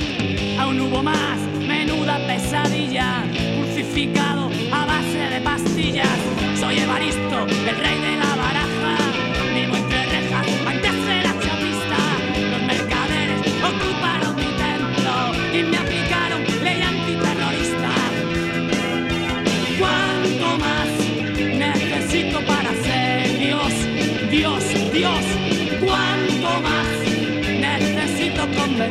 Aún hubo más, menuda pesadilla, crucificado a base de pastillas. Soy Evaristo, el rey de la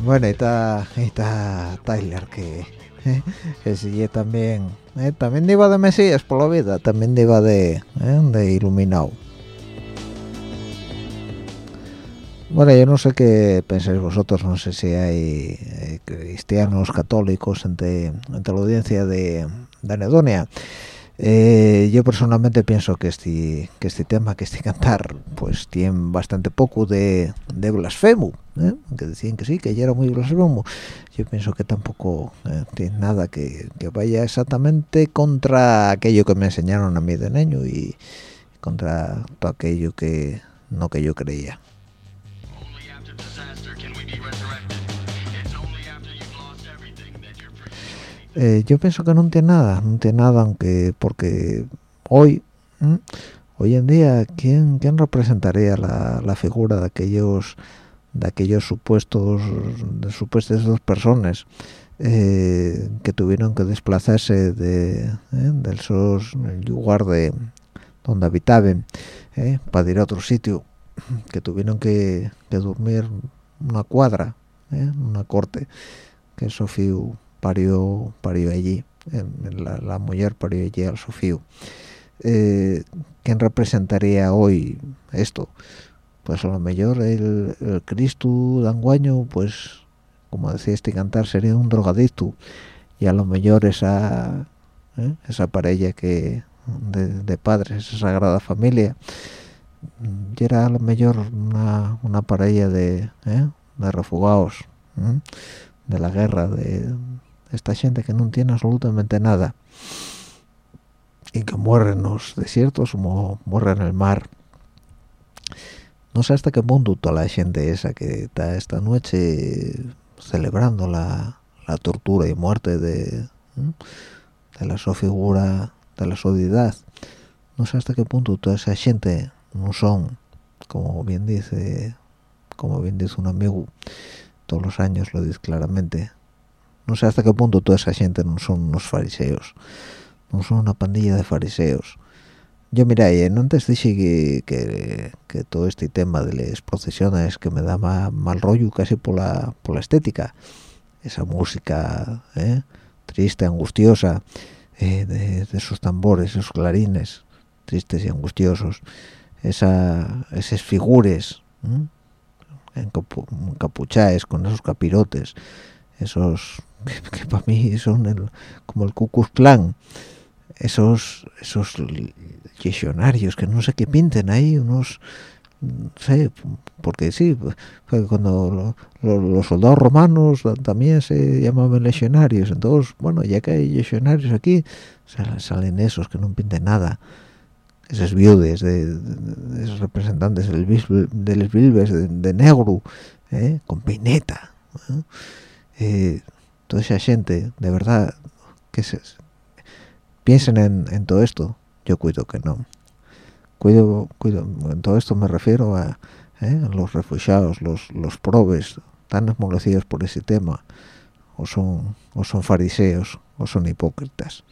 Bueno, está, está Tyler, que, eh, sigue también, eh, también iba de Mesías por la vida, también iba de, eh, de iluminado. Bueno, yo no sé qué pensáis vosotros, no sé si hay cristianos católicos entre, entre la audiencia de, de Anedonia. Eh, yo personalmente pienso que este, que este tema, que este cantar, pues tiene bastante poco de, blasfemo, ¿eh? que decían que sí, que ya era muy blasfemo. Yo pienso que tampoco eh, tiene nada que, que vaya exactamente contra aquello que me enseñaron a mí de niño y contra todo aquello que no que yo creía. Eh, yo pienso que no tiene nada, no tiene nada, aunque porque hoy, hoy en día, ¿quién, quién representaría la, la figura de aquellos de aquellos supuestos de supuestas dos personas eh, que tuvieron que desplazarse de ¿eh? del sos el lugar de donde habitaban ¿eh? para ir a otro sitio que tuvieron que, que dormir una cuadra una corte que Sofíu parió parió allí la, mujer parió allí al Sofíu eh, ¿quién representaría hoy esto? pues a lo mejor el, Cristo de pues como decía este cantar sería un drogadicto y a lo mejor esa ¿eh? esa pareja que de, de padres esa sagrada familia mm, y era a lo mejor una, una pareja de, ¿eh? de refugiados de la guerra de esta gente que no tiene absolutamente nada y que muere en los desiertos como muere en el mar. No sé hasta qué punto toda la gente esa que está esta noche celebrando la, tortura y muerte de, de la su figura de la sociedad no sé hasta qué punto toda esa gente no son como bien dice como bien dice un amigo todos los años lo dice claramente no sé hasta qué punto toda esa gente no son unos fariseos no son una pandilla de fariseos. Yo mira, y antes dije que, que, todo este tema de las procesiones que me da ma- mal rollo casi por la, por la estética. Esa música ¿eh? triste, angustiosa eh, de, esos tambores, esos clarines tristes y angustiosos. Esa, esas figuras encapu- encapuchadas con esos capirotes esos que, para mí son el- como el Ku Klux Klan esos esos legionarios que no sé qué pinten ahí unos sí, porque sí, cuando lo- lo- los soldados romanos también se llamaban legionarios, entonces, bueno, ya que hay legionarios aquí, sal- salen esos que no pinten nada, esos viudes, de, esos representantes del de los bilbes de, de negro, ¿eh? con peineta, ¿eh? Eh, toda esa gente, de verdad, que se, piensen en, todo esto, yo cuido que no cuido, cuido, en todo esto me refiero a, ¿eh? los refugiados, los, los probes, tan esmolecidos por ese tema, o son, o son fariseos, o son hipócritas.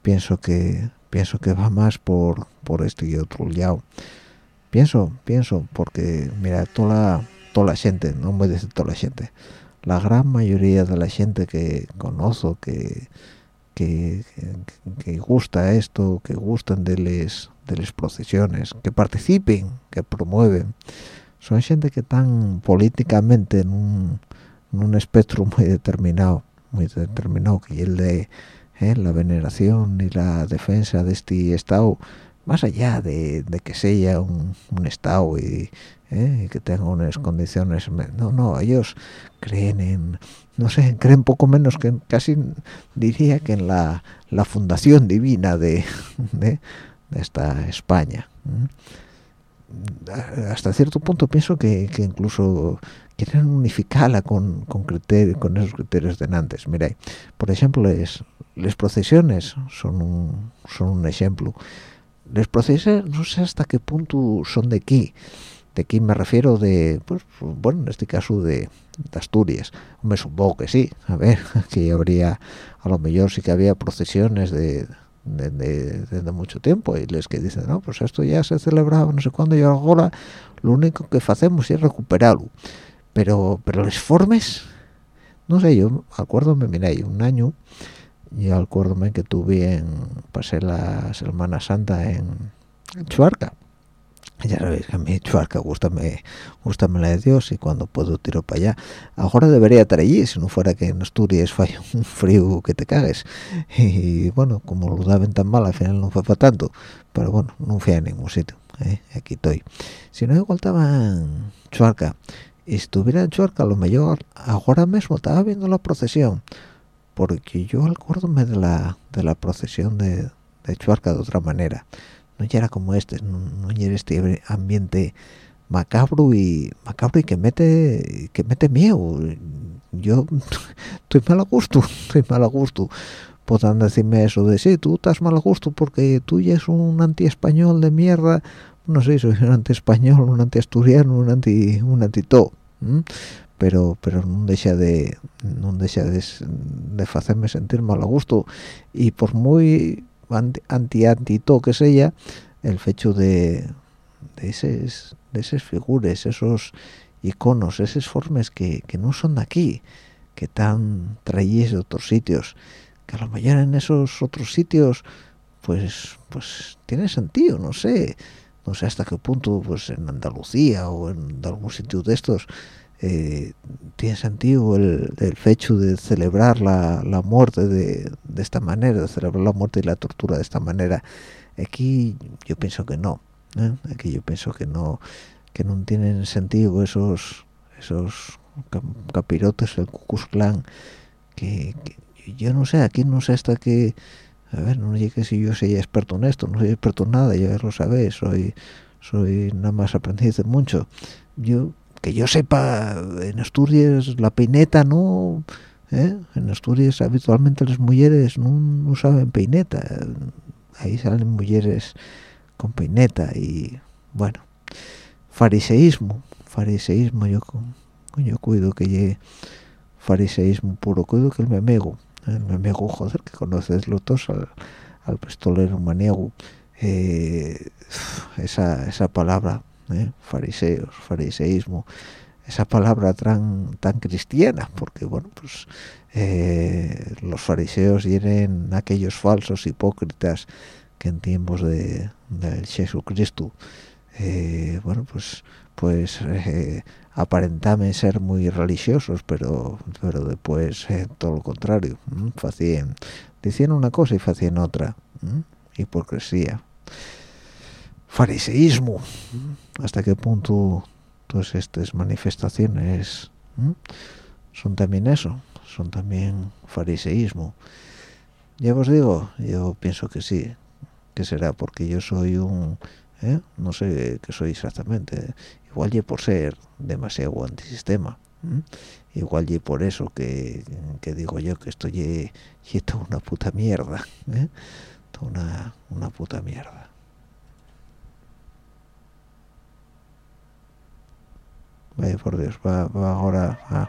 Pienso que, pienso que va más por, por este y otro lado. Pienso, pienso, porque mira, toda la, toda la gente, no me dice toda la gente, la gran mayoría de la gente que conozco, que, que, gusta esto, que gustan de les de las procesiones, que participen, que promueven, son gente que están políticamente en un, en un espectro muy determinado, muy determinado, que es el de eh, la veneración y la defensa de este Estado, más allá de, de que sea un, un Estado y, eh, y que tenga unas condiciones, no, no, ellos creen en, no sé, creen poco menos que casi diría que en la, la fundación divina de, de, de esta España. Hasta cierto punto pienso que, que incluso quieren unificarla con, con, criterios, con esos criterios de antes. Mira, por ejemplo, les procesiones son un, son un ejemplo. Les procesiones no sé hasta qué punto son de aquí. De aquí me refiero de, pues, bueno, en este caso de, de Asturias. Me supongo que sí. A ver, aquí habría, a lo mejor sí que había procesiones de, desde de, de mucho tiempo y les que dicen no pues esto ya se celebraba no sé cuándo y ahora lo único que hacemos es recuperarlo pero pero los formes no sé yo acuérdome mira un año yo acuérdome que tuve en pasé la Semana Santa en, en Chuarca ya sabéis que a mí Chuarca gustame, gustame la de Dios y cuando puedo tiro para allá. Ahora debería estar allí, si no fuera que en Asturias falla un frío que te cagues. Y bueno, como lo daban tan mal, al final no fue para tanto. Pero bueno, no fui a ningún sitio. ¿eh? Aquí estoy. Si no, igual estaba en Chuarca. Y estuviera en Chuarca, a lo mejor ahora mismo estaba viendo la procesión. Porque yo acuérdome de la, de la procesión de, de Chuarca de otra manera no era como este, no, era este ambiente macabro y macabro y que mete que mete miedo. Yo estoy mal a gusto, estoy mal a gusto. Podrán decirme eso de sí, tú estás mal a gusto porque tú ya es un anti-español de mierda. No sé, soy un anti-español, un anti-asturiano, un anti un anti. Pero pero no deja de no deja de, de hacerme sentir mal a gusto. Y por muy anti anti todo que sea el hecho de de esas de esas figuras esos iconos esas formas que, que no son de aquí que están traídos de otros sitios que a lo mejor en esos otros sitios pues pues tiene sentido no sé. No sé hasta qué punto pues en Andalucía o en algún sitio de estos eh, tiene sentido el, el, de celebrar la, la muerte de, de, esta manera, de celebrar la muerte y la tortura de esta manera. Aquí yo pienso que no, ¿eh? aquí yo pienso que no, que no tienen sentido esos esos capirotes del Ku Klux Klan, que, que, yo no sé, aquí no sé hasta que, a ver, no llegue si yo soy experto en esto, no soy experto en nada, ya lo sabéis, soy, soy nada más aprendiz de mucho. Yo que yo sepa, en Asturias la peineta no... ¿eh? En Asturias habitualmente las mujeres no, no saben peineta. Ahí salen mujeres con peineta y, bueno, fariseísmo. Fariseísmo, yo, yo cuido que llegue fariseísmo puro, cuido que el memego, el memego, joder, que conoces los dos al, al pistolero maniego, eh, esa, esa palabra ¿eh? fariseos, fariseísmo, esa palabra tan tan cristiana, porque bueno, pues eh, los fariseos eran aquellos falsos hipócritas que en tiempos de del Jesucristo, eh, bueno, pues pues aparentaban ser muy religiosos, pero pero después todo lo contrario, hacían decían una cosa y hacían otra, hipocresía fariseísmo. Hasta qué punto todas estas manifestaciones son también eso son también fariseísmo ya os digo yo pienso que sí que será porque yo soy un ¿eh? no sé qué soy exactamente igual y por ser demasiado antisistema igual y por eso que, que digo yo que estoy y toda una puta mierda ¿eh? toda una, una puta mierda Vaya por Dios, va, va ahora a...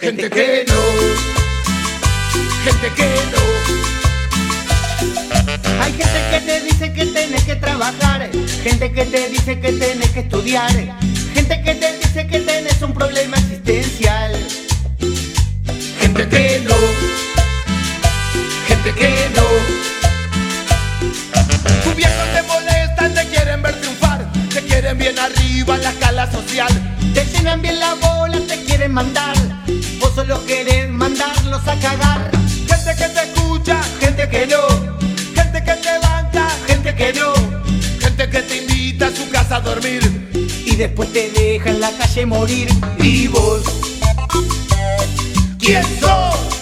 gente que no, gente que no. Hay gente que te dice que tienes que trabajar, gente que te dice que tienes que estudiar, gente que te dice que tienes un problema existencial. Gente que no, gente que no. Tus viejos te molestan, te quieren ver triunfar, te quieren bien arriba en la escala social. Te llenan bien la bola, te quieren mandar, solo querés mandarlos a cagar. Gente que te escucha, Gente que no, gente que te banca, gente que no, gente que te invita a su casa a dormir. y después te deja en la calle morir. Y vos, ¿Quién sos?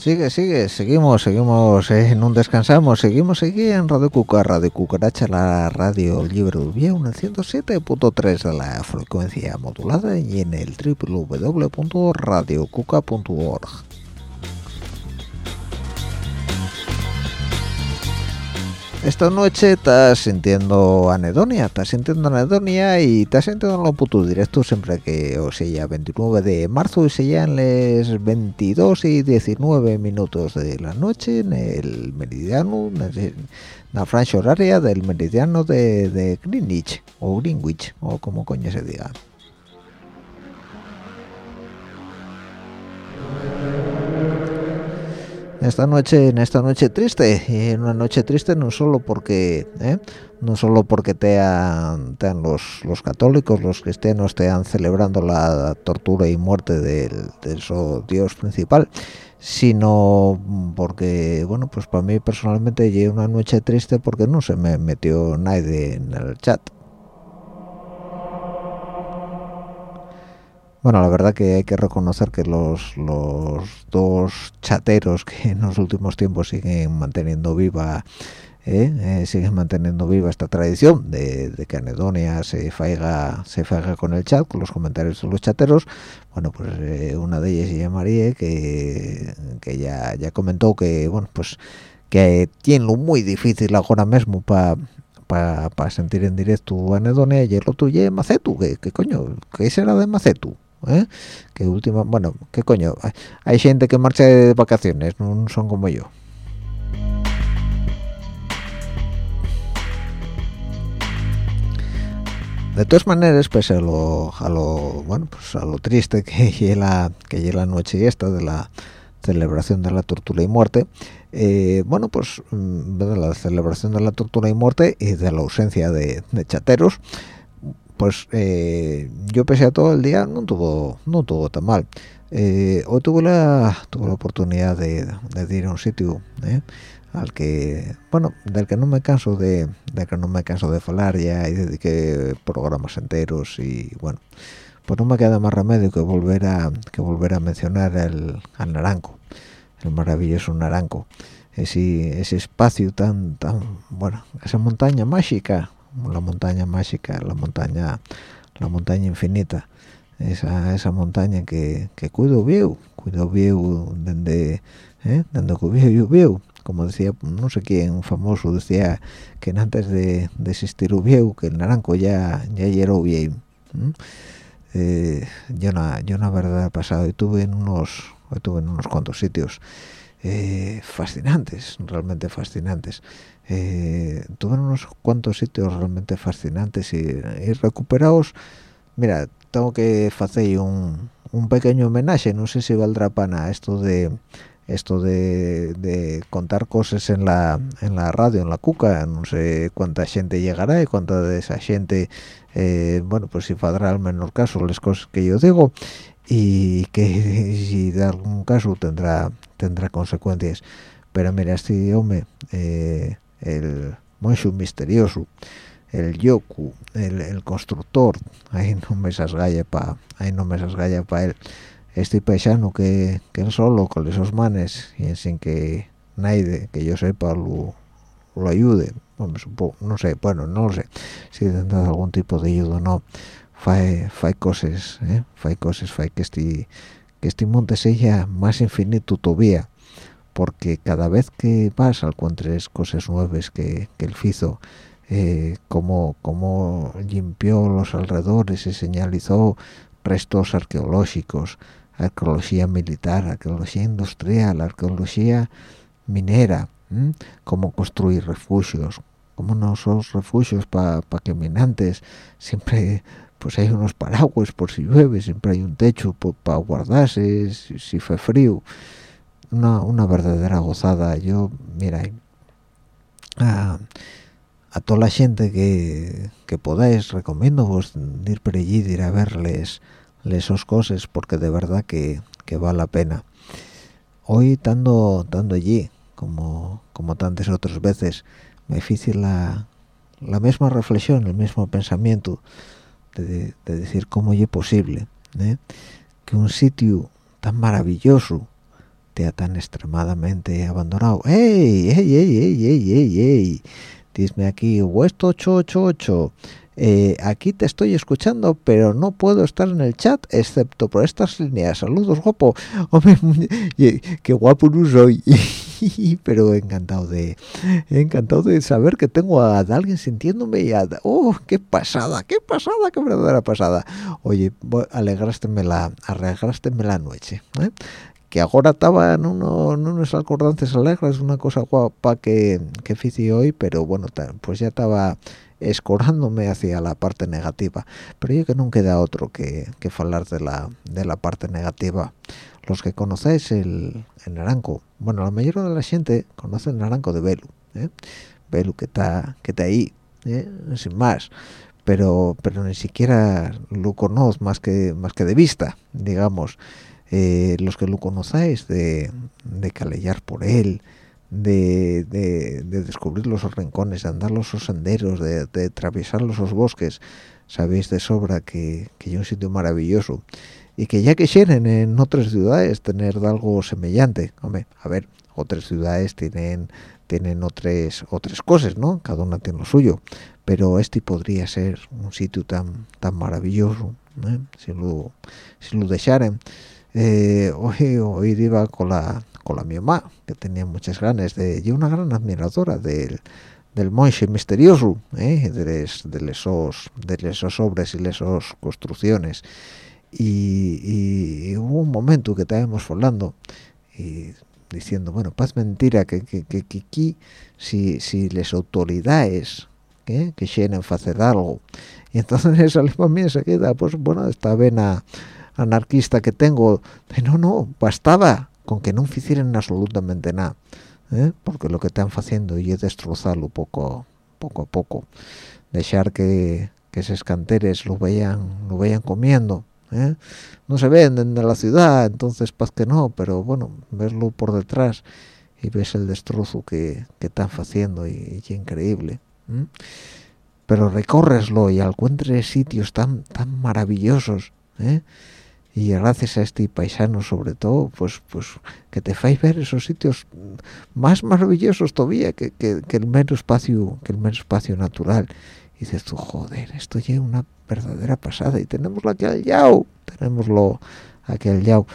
Sigue, sigue, seguimos, seguimos, eh, no descansamos, seguimos aquí en Radio Cuca, Radio Cucaracha, la radio libre Viejo, en el 107.3 de la frecuencia modulada y en el www.radiocuca.org. Esta noche estás sintiendo anedonia, estás sintiendo anedonia y estás sintiendo lo puto directo siempre que o sea 29 de marzo y sean las 22 y 19 minutos de la noche en el meridiano, en la franja horaria del meridiano de, de Greenwich o Greenwich o como coño se diga. Esta noche en esta noche triste y en una noche triste no solo porque ¿eh? no solo porque te han, los, los católicos los cristianos te han celebrando la tortura y muerte del, del su dios principal sino porque bueno pues para mí personalmente llegué una noche triste porque no se me metió nadie en el chat Bueno, la verdad que hay que reconocer que los, los dos chateros que en los últimos tiempos siguen manteniendo viva ¿eh? Eh, siguen manteniendo viva esta tradición de, de que Anedonia se faiga se faiga con el chat, con los comentarios de los chateros. Bueno, pues eh, una de ellas ella María que, que ya, ya comentó que bueno pues que tiene lo muy difícil ahora mismo para para sentir en directo Anedonia y el otro ya Macetu, que, que coño, ¿qué será de Macetu? ¿Eh? que última bueno qué coño hay, gente que marcha de vacaciones no son como yo de todas maneras pues a lo, a lo bueno pues a lo triste que llega que la noche esta de la celebración de la tortura y muerte eh, bueno pues mm, de la celebración de la tortura y muerte y de la ausencia de chateros pues eh, yo pese a todo el día no tuvo no tuvo tan mal. Eh, hoy tuve la tuve la oportunidad de, de ir a un sitio eh, al que bueno del que no me canso de, de que no me canso de hablar ya y dediqué programas enteros y bueno pues no me queda más remedio que volver a que volver a mencionar el al naranco el maravilloso naranco. Ese ese espacio tan tan bueno esa montaña mágica la montaña mágica, la montaña, la montaña infinita, esa, esa montaña que, que cuido bien, cuido bien desde, ¿eh? que veo yo como decía, no sé quién famoso decía que antes de, de existir que el naranjo ya, ya era bien. Eh, yo una, yo una verdad pasado y tuve en unos, estuve en unos cuantos sitios eh, fascinantes, realmente fascinantes. Eh, tuve unos cuantos sitios realmente fascinantes y, y recuperados. Mira, tengo que hacer un, un pequeño homenaje, no sé si valdrá pana esto de esto de, contar cosas en la en la radio, en la cuca, no sé cuánta gente llegará y cuánta de esa gente, eh, bueno, pues si podrá al menor caso las cosas que yo digo y que si de algún caso tendrá tendrá consecuencias. Pero mira, este hombre, eh, el monstruo misterioso, el yoku, el, el, constructor, ahí no me sasgalla pa, ahí no me sasgalla pa él. Este paisano que, que él solo con esos manes y sin que nadie que yo sepa lo, lo ayude, no sé, bueno, no lo sé, si tendrá algún tipo de ayuda o no, fai, fai cosas, ¿eh? cosas, fai que este, que este monte sea más infinito todavía, porque cada vez que vas encuentres cosas nuevas que, que él hizo, eh, como, como limpió los alrededores y señalizó restos arqueológicos, arqueología militar, arqueología industrial, arqueología minera, ¿m? cómo construir refugios, como no son refugios para pa caminantes, siempre pues hay unos paraguas por si llueve, siempre hay un techo para guardarse si, si fue frío, una, una verdadera gozada. Yo, mira, a, toda la gente que, que podáis, recomiendo vos ir por allí, ir a verles esos cosas, porque de verdad que, que vale la pena. Hoy, estando, estando allí, como, como tantas otras veces, me hice la, la misma reflexión, el mismo pensamiento de, de decir cómo es posible ¿eh? que un sitio tan maravilloso sea tan extremadamente abandonado. ¡Ey, ey, ey, ey, ey, ey, ey! Dime aquí, Huesto 888. Eh, aquí te estoy escuchando, pero no puedo estar en el chat, excepto por estas líneas. Saludos, guapo. Hombre, qué guapo no soy. pero encantado de encantado de saber que tengo a, alguien sintiéndome y a, oh qué pasada qué pasada qué verdadera pasada oye alegraste la la noche ¿eh? Que ahora estaba en, uno, en unos acordantes alegres una cosa guapa que que hice hoy pero bueno pues ya estaba escorándome hacia la parte negativa pero yo que no queda otro que, que hablar de la, de la parte negativa los que conocéis el, el naranco bueno la mayoría de la gente conoce el naranco de Belu ¿eh? Belu que está que ahí ¿eh? sin más pero pero ni siquiera lo conozco más que más que de vista digamos Eh, los que lo conocáis de, de calellar por él de, de- de descubrir los rincones de andar los senderos de, atravesar los bosques sabéis de sobra que, que es un sitio maravilloso. Y que ya quisieran en otras ciudades tener algo semejante. Hombre a ver otras ciudades tienen otras cosas no cada una tiene lo suyo. Pero este podría ser un sitio tan tan maravilloso ¿eh? si lo si lo dejaran eh, hoy hoy iba con la con la mi mamá que tenía muchas ganas de y una gran admiradora del del monje misterioso ¿eh? de les, de esos de esos obras y esos construcciones y, y- y hubo un momento que estábamos hablando y diciendo bueno paz mentira que que, que, que si si las autoridades ¿eh? que quieren hacer algo y entonces salió a mí enseguida pues bueno esta vena anarquista que tengo no no bastaba con que no hicieran absolutamente nada ¿eh? porque lo que están haciendo es destrozarlo poco poco a poco dejar que que esos canteres lo vayan lo vayan comiendo ¿eh? no se venden de la ciudad entonces paz que no pero bueno verlo por detrás y ves el destrozo que, que están haciendo y, increíble pero recórreslo y encuentres sitios tan tan maravillosos ¿eh? Y gracias a este paisano sobre todo pues pues que te fais ver esos sitios más maravillosos todavía que, que, que el mero espacio que el mero espacio natural. Y dices tú joder esto ya es una verdadera pasada y tenemos aquí al yao tenemos aquí al yao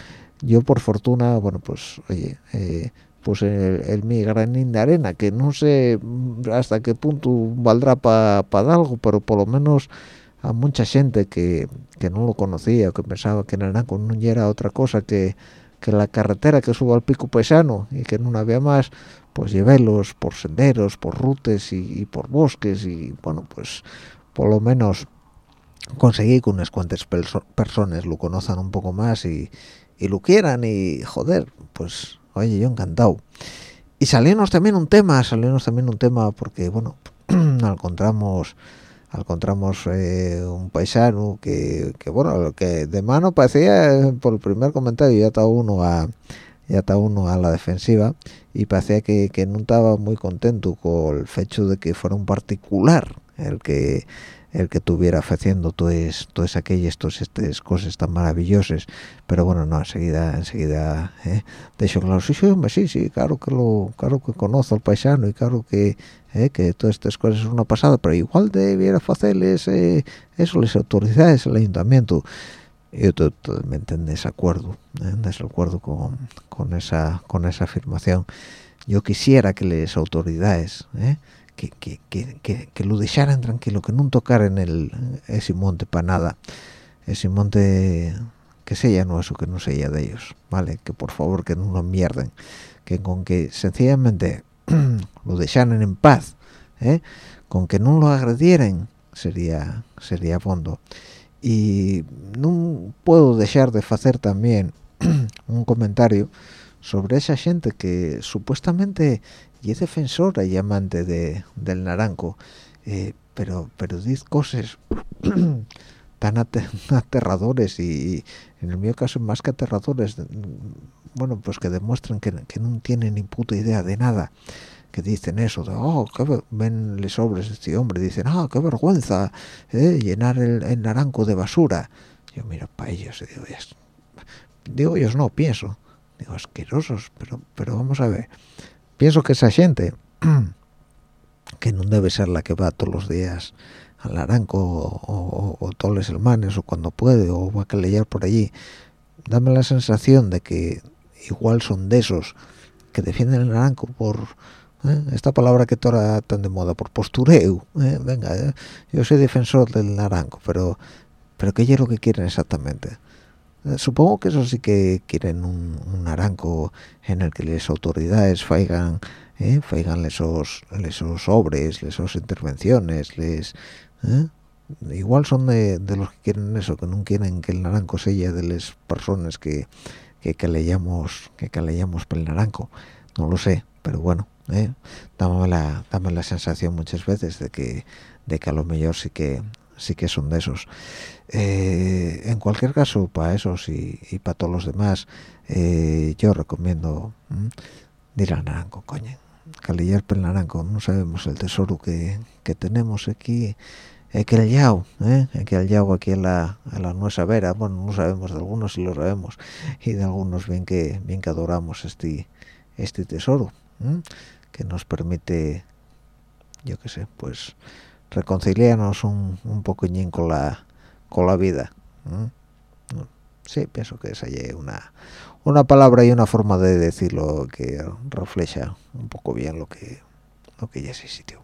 yo por fortuna bueno pues oye eh, pues el, el mi granín de arena que no sé hasta qué punto valdrá para algo pero por lo menos a mucha gente que, que no lo conocía que pensaba que Naranco no era otra cosa que, que la carretera que sube al pico paisano y que no había más pues llevélos por senderos por rutas y, por bosques y bueno pues por lo menos conseguí que unas cuantas perso- personas lo conozcan un poco más y, y lo quieran y joder pues oye yo encantado. Y salió también un tema salió también un tema porque bueno encontramos encontramos eh, un paisano que, que bueno que de mano parecía eh, por el primer comentario ya estaba uno a ya está uno a la defensiva y parecía que, que no estaba muy contento con el hecho de que fuera un particular el que el que estuviera haciendo todas todas aquellas todas estas cosas tan maravillosas. Pero bueno no enseguida enseguida eh, de hecho claro sí sí hombre, sí sí claro que lo claro que conozco al paisano y claro que eh, que todas estas cosas son una pasada pero igual debiera hacerles eh, eso las autoridades el ayuntamiento. Yo totalmente en desacuerdo ¿eh? en desacuerdo con, con esa con esa afirmación. Yo quisiera que las autoridades ¿eh? Que, que, que, que, lo dejaran tranquilo que no tocaran el ese monte para nada ese monte que sea no eso que no sea de ellos vale que por favor que no lo mierden que con que sencillamente lo dejaran en paz ¿eh? con que no lo agredieran sería sería fondo y no puedo dejar de hacer también un comentario sobre esa gente que supuestamente y es defensora y amante de, del naranco eh, pero pero dice cosas tan ate- aterradores y, en el mío caso más que aterradores bueno pues que demuestran que, que no tienen ni puta idea de nada que dicen eso de oh qué ver-", ven les obras de este hombre dicen ah qué vergüenza eh, llenar el, el naranco de basura yo miro para ellos y digo "Es- digo ellos no pienso digo asquerosos pero pero vamos a ver pienso que esa gente que no debe ser la que va todos los días al naranco o, o- o todos los hermanos o cuando puede o va a calellar por allí dame la sensación de que igual son de esos que defienden el naranco por ¿eh? esta palabra que ahora tan de moda por postureo ¿eh? venga ¿eh? yo soy defensor del naranco pero pero qué es lo que quieren exactamente supongo que eso sí que quieren un, un naranco en el que las autoridades faigan eh, faigan esos esos obres esos intervenciones les eh, igual son de, los que quieren eso que no quieren que el naranco sea de las personas que que, leyamos que, por el naranco no lo sé pero bueno eh, dame la dame la sensación muchas veces de que de que a lo mejor sí que sí que son de esos. Eh, en cualquier caso para esos y, para todos los demás eh, yo recomiendo ir al naranco coño calillar pel naranco no sabemos el tesoro que, que tenemos aquí. Que el yao ¿eh? el yao aquí en la, en la nuestra vera bueno no sabemos de algunos sí lo sabemos. Y de algunos bien que bien que adoramos este este tesoro que nos permite yo qué sé pues reconciliarnos un, un poquillín con la con la vida sí pienso que esa es una una palabra y una forma de decirlo que refleja un poco bien lo que lo que ya es ese sitio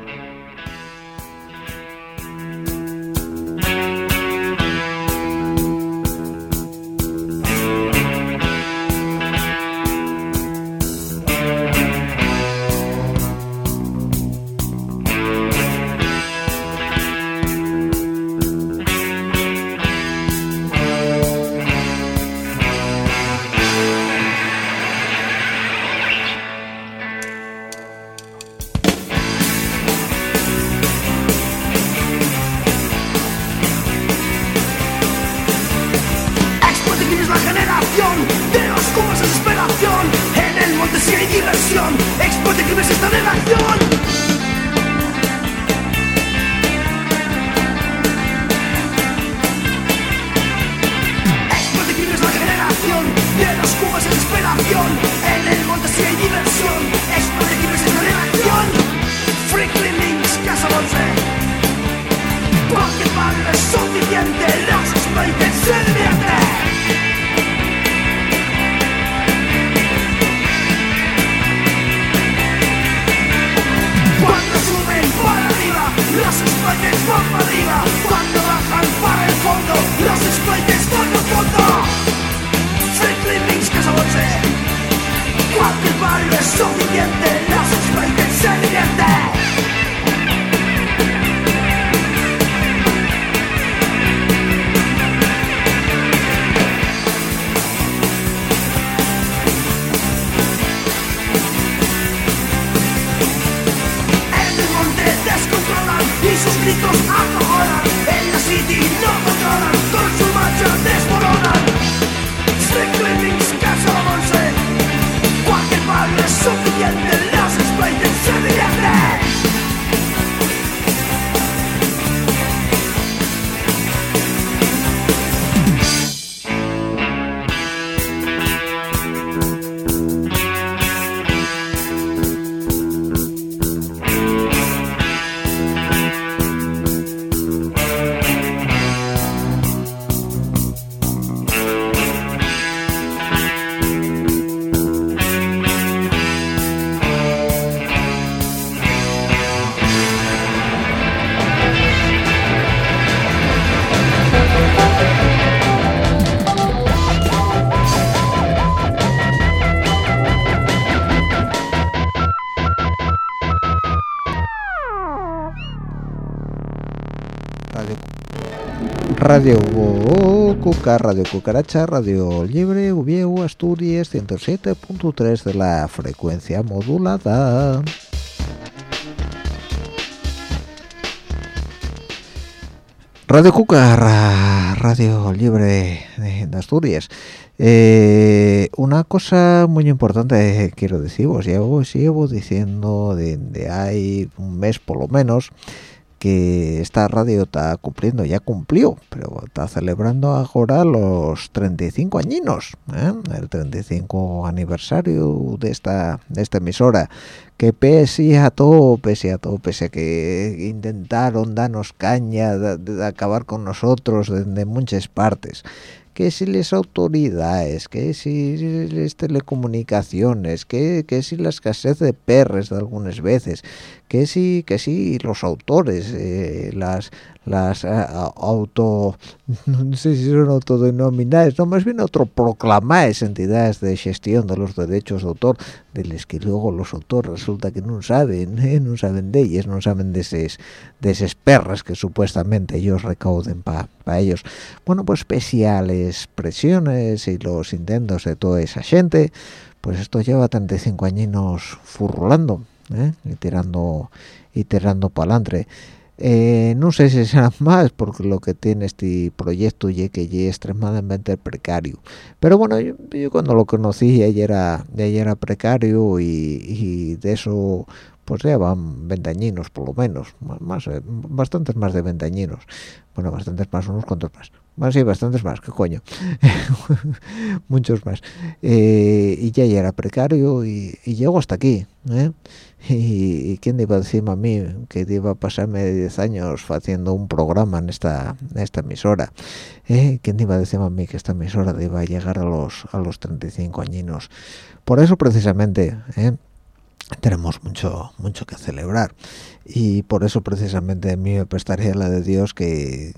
Radio Cuca, Radio Cucaracha, Radio Libre, Ubieu, Asturias, 107.3 de la frecuencia modulada. Radio Cuca, ra- Radio Libre de, de Asturias. Eh, una cosa muy importante quiero deciros, llevo, llevo diciendo desde hay un mes por lo menos que esta radio está cumpliendo, ya cumplió, pero está celebrando ahora los 35 añinos, ¿eh? el 35 aniversario de esta, de esta emisora, que pese a todo, pese a todo, pese a que intentaron darnos caña, de, de acabar con nosotros desde muchas partes, que si las autoridades, que si las telecomunicaciones, que, que si la escasez de perres de algunas veces, que si, que si los autores, eh, las, las eh, a- auto no sé si son autodenominadas no más bien autoproclamadas entidades de gestión de los derechos de autor de los que luego los autores resulta que no saben ¿eh? no saben de ellas no saben de esas de esas perras que supuestamente ellos recauden para ellos bueno pues especiales presiones y los intentos de toda esa gente pues esto lleva 35 añinos furrulando ¿eh? y tirando y tirando para adelante eh, no sé si será más porque lo que tiene este proyecto y que ya es extremadamente precario. Pero bueno yo, yo cuando lo conocí ya era ya era precario y, y de eso pues ya van 20 añinos por lo menos. Más, más, eh, bastantes más de 20 añinos bueno bastantes más unos cuantos más. Más sí bastantes más qué coño. Muchos más. Eh, y ya era precario y, y llego hasta aquí ¿eh? y, quién iba a decirme a mí que iba a pasarme 10 años haciendo un programa en esta esta emisora ¿eh? quién iba a decirme a mí que esta emisora iba a llegar a los a los 35 añinos por eso precisamente ¿eh? tenemos mucho mucho que celebrar y por eso precisamente a mí me prestaría la de Dios que,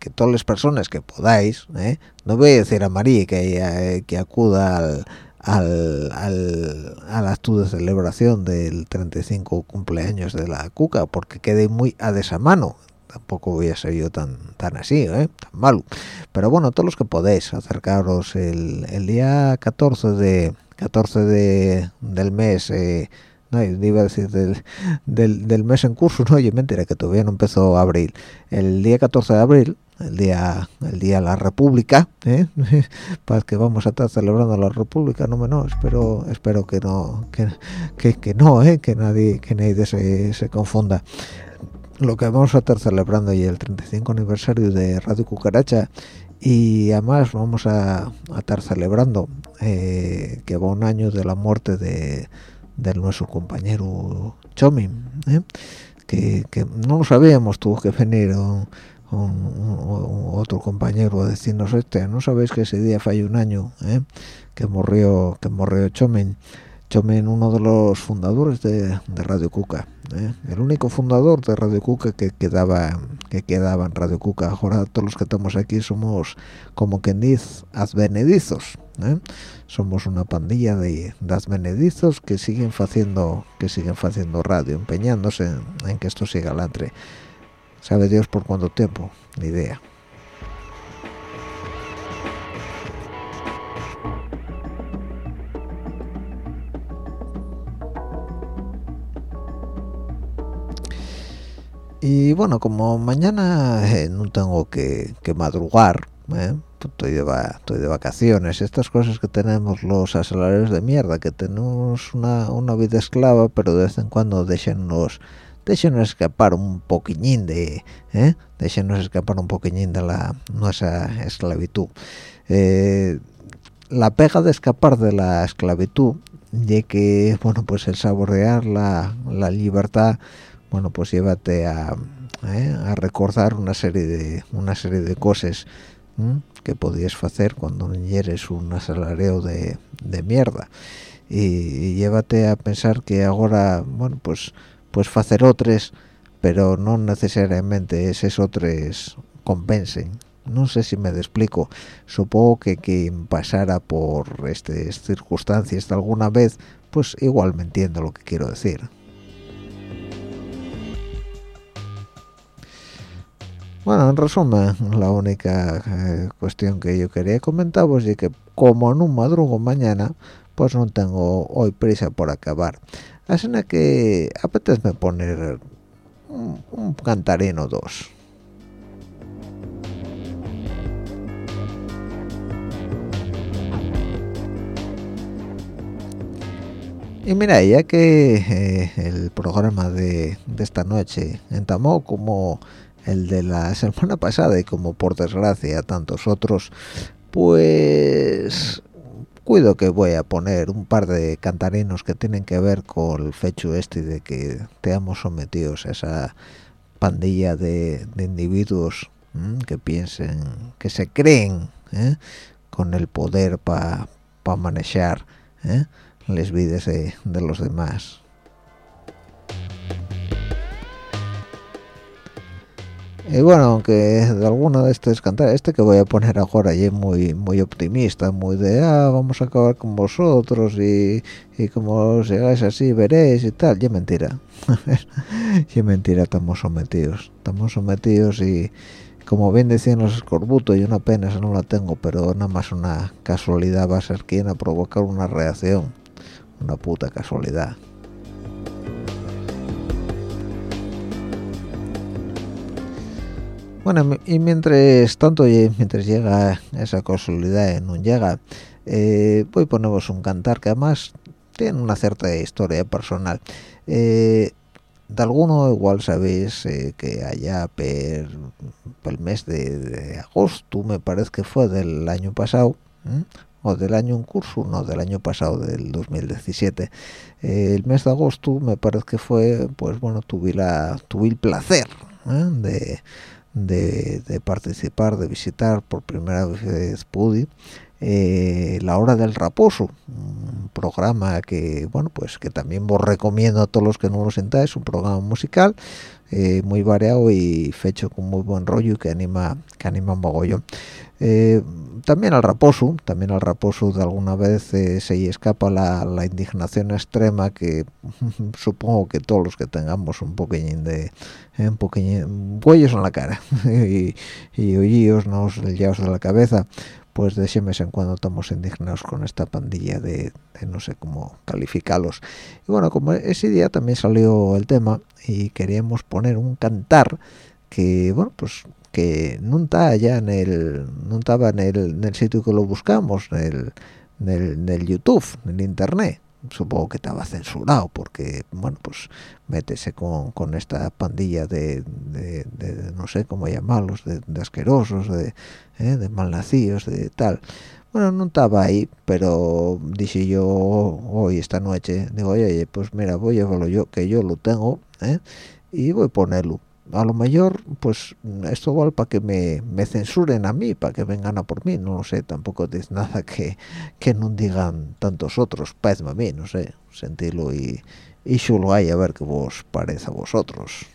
que todas las personas que podáis ¿eh? no voy a decir a María que, eh, que acuda al, al, al, al acto de celebración del 35 cumpleaños de la cuca porque quede muy a desamano tampoco voy a ser yo tan tan así ¿eh? tan malo pero bueno todos los que podéis acercaros el, el día 14 de 14 de, del mes eh, no, iba a decir del, del, mes en curso, no, oye, mentira, que todavía no empezó abril. El día 14 de abril, el día el día de la República, ¿eh? para que vamos a estar celebrando la República, no menos, espero espero que no que, que, que no, ¿eh? que nadie que nadie se, se confunda. Lo que vamos a estar celebrando y el 35 aniversario de Radio Cucaracha y además vamos a, a estar celebrando eh, que va un año de la muerte de de nuestro compañero Chomin, ¿eh? que, que, no lo sabíamos, tuvo que venir un, otro compañero a decirnos este, no sabéis que ese día fue un año ¿eh? que murió que murió Chomin, Chomin uno de los fundadores de, de Radio Cuca, ¿eh? el único fundador de Radio Cuca que quedaba que quedaba en Radio Cuca, ahora todos los que estamos aquí somos como quien dice advenedizos, ¿eh? somos una pandilla de, de advenedizos que siguen haciendo que siguen haciendo radio empeñándose en, en, que esto siga adelante sabe Dios por cuánto tiempo ni idea y bueno como mañana eh, no tengo que, que madrugar ¿eh? estoy de, estoy de vacaciones estas cosas que tenemos los asalarios de mierda que tenemos una, una vida esclava pero de vez en cuando déjennos déjenos escapar un poquillín de ¿eh? déjenos escapar un poquillín de la nuestra esclavitud eh, la pega de escapar de la esclavitud y que bueno pues el saborear la, la libertad bueno pues llévate a, ¿eh? a recordar una serie de una serie de cosas que podías hacer cuando eres un asalariado de, de mierda y, y, llévate a pensar que ahora bueno pues pues hacer otros pero no necesariamente esos otros compensen. No sé si me explico. Supongo que quien pasara por estas circunstancias de alguna vez pues igual me entiendo lo que quiero decir. Bueno, en resumen, la única eh, cuestión que yo quería comentaros es que como un madrugo mañana, pues no tengo hoy prisa por acabar. Así que apetece poner un, un cantarino dos. Y mira, ya que eh, el programa de, de esta noche entamó como el de la semana pasada y como por desgracia tantos otros pues cuido que voy a poner un par de cantarinos que tienen que ver con el fecho este de que estemos sometidos a esa pandilla de, de individuos que piensen que se creen ¿eh? con el poder para pa manejar ¿eh? las vidas de, de los demás y bueno aunque de alguno de estos cantares este que voy a poner ahora y muy muy optimista muy de ah vamos a acabar con vosotros y, y como llegáis así veréis y tal y es mentira. Y es mentira estamos sometidos. Estamos sometidos y como bien decían los escorbutos yo una pena esa no la tengo pero nada más una casualidad va a ser quien a provocar una reacción. Una puta casualidad Bueno, y mientras tanto, mientras llega esa casualidad, no llega, eh, voy a poneros un cantar que además tiene una cierta historia personal. Eh, de alguno igual sabéis eh, que allá per, el mes de, agosto, me parece que fue del año pasado, ¿m? o del año en curso, no, del año pasado, del 2017. Eh, el mes de agosto me parece que fue, pues bueno, tuve, la, tuve el placer ¿eh? de de, de, participar, de visitar por primera vez Pudi, eh, La Hora del Raposo, un programa que, bueno, pues que también vos recomiendo a todos los que no lo sentáis, un programa musical eh, muy variado y fecho con muy buen rollo y que anima, que anima un mogollón. Eh, también al raposo, también al raposo de alguna vez eh, se escapa la, la, indignación extrema que supongo que todos los que tengamos un poquillín de eh, un poquillín huellos en la cara y, y oídos no liados de la cabeza pues de ese mes en cuando estamos indignados con esta pandilla de, de, no sé cómo calificarlos. Y bueno como ese día también salió el tema y queríamos poner un cantar que bueno pues que no está allá en el no estaba en el, en el sitio que lo buscamos en el, en el, YouTube en el internet supongo que estaba censurado porque bueno pues métese con, con esta pandilla de, no sé cómo llamarlos de, asquerosos de, eh, de malnacidos de tal bueno no estaba ahí pero dije yo hoy esta noche digo oye pues mira voy a verlo yo que yo lo tengo ¿eh? y voy a ponerlo a lo mejor pues esto igual para que me, me, censuren a mí para que vengan a por mí no sé tampoco es nada que, que no digan tantos otros parece a mí no sé sentirlo y y solo hay a ver qué vos parece a vosotros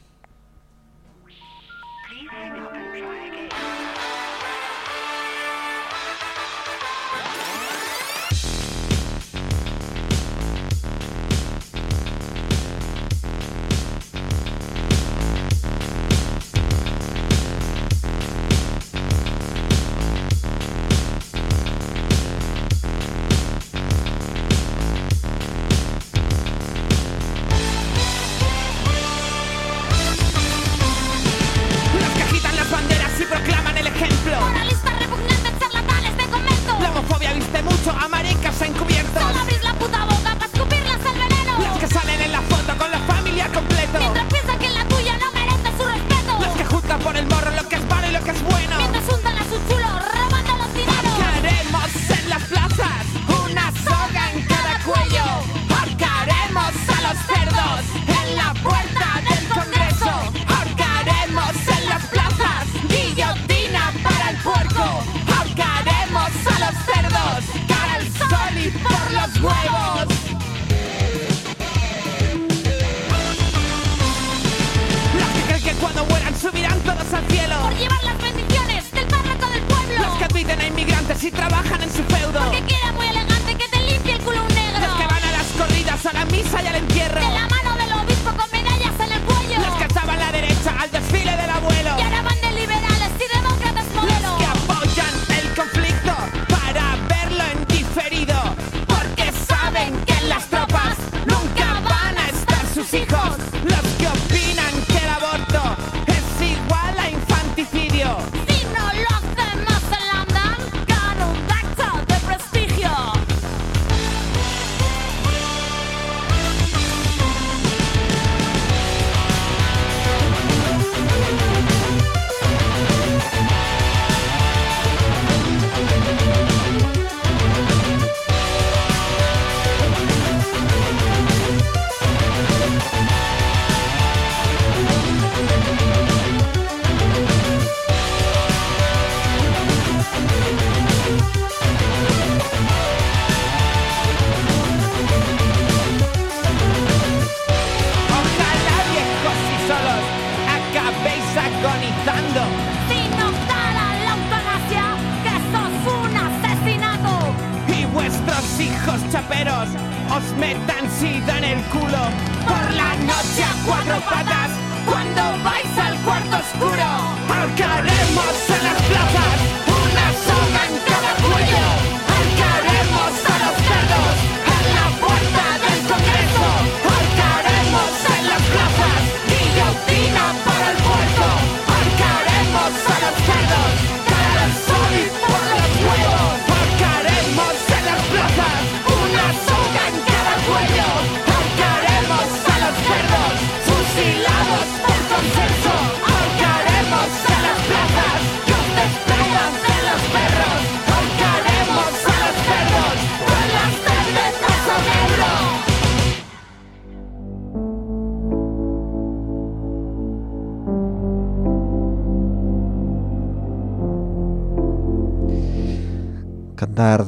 hijos.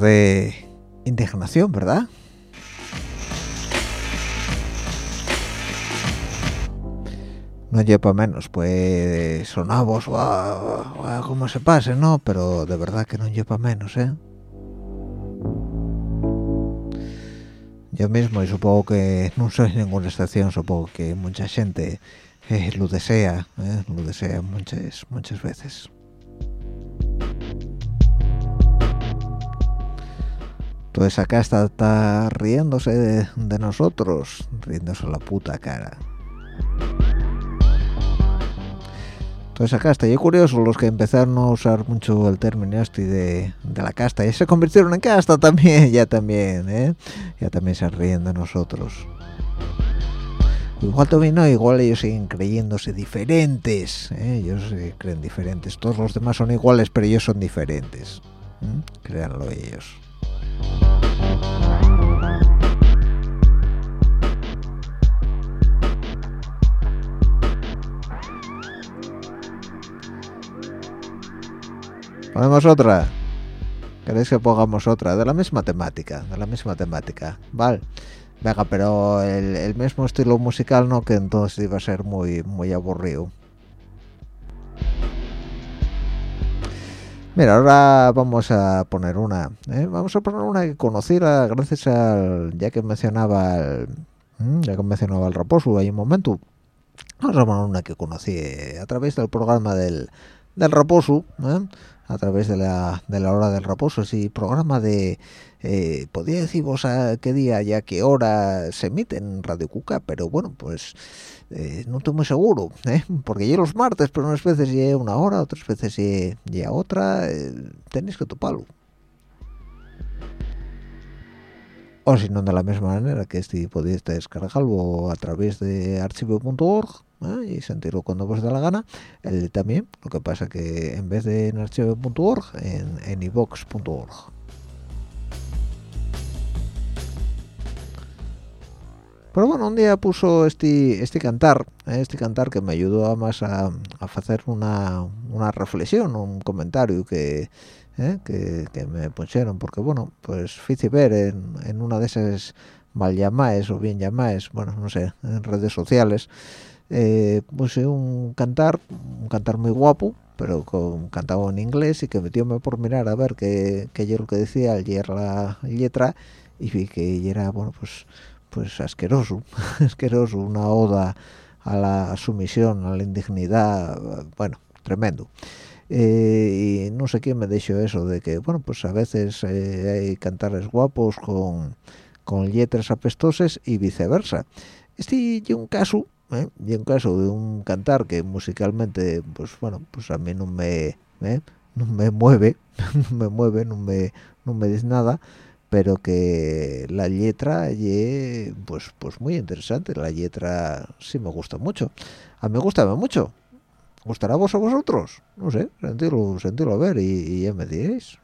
de indignación, ¿verdad? No lleva menos, pues sonamos, guau, guau, como se pase, ¿no? Pero de verdad que no lleva menos, ¿eh? Yo mismo, y supongo que no soy ninguna excepción, supongo que mucha gente eh, lo desea, eh, lo desea muchas, muchas veces. Entonces acá está, está riéndose de, nosotros, riéndose la puta cara. Entonces acá está, y curioso los que empezaron a usar mucho el término este de, de la casta y se convirtieron en casta también, ya también, ¿eh? Ya también se ríen de nosotros. Igual también no, igual ellos siguen creyéndose diferentes, ¿eh? ellos se creen diferentes. Todos los demás son iguales, pero ellos son diferentes. ¿eh? Créanlo ellos. Ponemos otra. ¿Queréis que pongamos otra? De la misma temática, de la misma temática. Vale. Venga, pero el, el mismo estilo musical no, que entonces iba a ser muy, muy aburrido. Mira, ahora vamos a poner una. ¿eh? Vamos a poner una que conocí gracias al. Ya que mencionaba el. Ya que mencionaba el Raposo, hay un momento. Vamos a poner una que conocí a través del programa del, del Raposo, ¿eh? a través de la, de la hora del Raposo, ese programa de. Eh, podría decir vos a qué día y a qué hora se emite en Radio Cuca, pero bueno, pues eh, no estoy muy seguro, ¿eh? porque yo los martes, pero unas veces llegué una hora, otras veces llegué a otra, eh, tenéis que toparlo. O si no, de la misma manera que este podéis descargarlo a través de archivo.org ¿eh? y sentirlo cuando os dé la gana. El también, lo que pasa que en vez de en archivo.org, en, en ivox.org. Pero bueno, un día puso este este cantar, eh, este cantar que me ayudó además a, a hacer una, una reflexión, un comentario que, eh, que, que me pusieron, porque bueno, pues hice ver en, en una de esas mal llamadas o bien llamadas, bueno, no sé, en redes sociales, eh, puse un cantar, un cantar muy guapo, pero con, cantado en inglés y que metióme por mirar a ver qué, qué era lo que decía al leer la letra y vi que era, bueno, pues pues asqueroso, asqueroso, una oda a la sumisión, a la indignidad, bueno, tremendo. Eh, y no sé quién me dijo eso de que, bueno, pues a veces eh, hay cantares guapos con, con letras apestosas y viceversa. Este es un caso, ¿eh? y un caso de un cantar que musicalmente, pues bueno, pues a mí no me, ¿eh? no me mueve, no me mueve, no me, no me dice nada, pero que la letra ye, pues pues muy interesante. La letra sí me gusta mucho. A mí me gustaba mucho. Gustará vos a vosotros no sé sentirlo sentirlo a ver y, y ya me diréis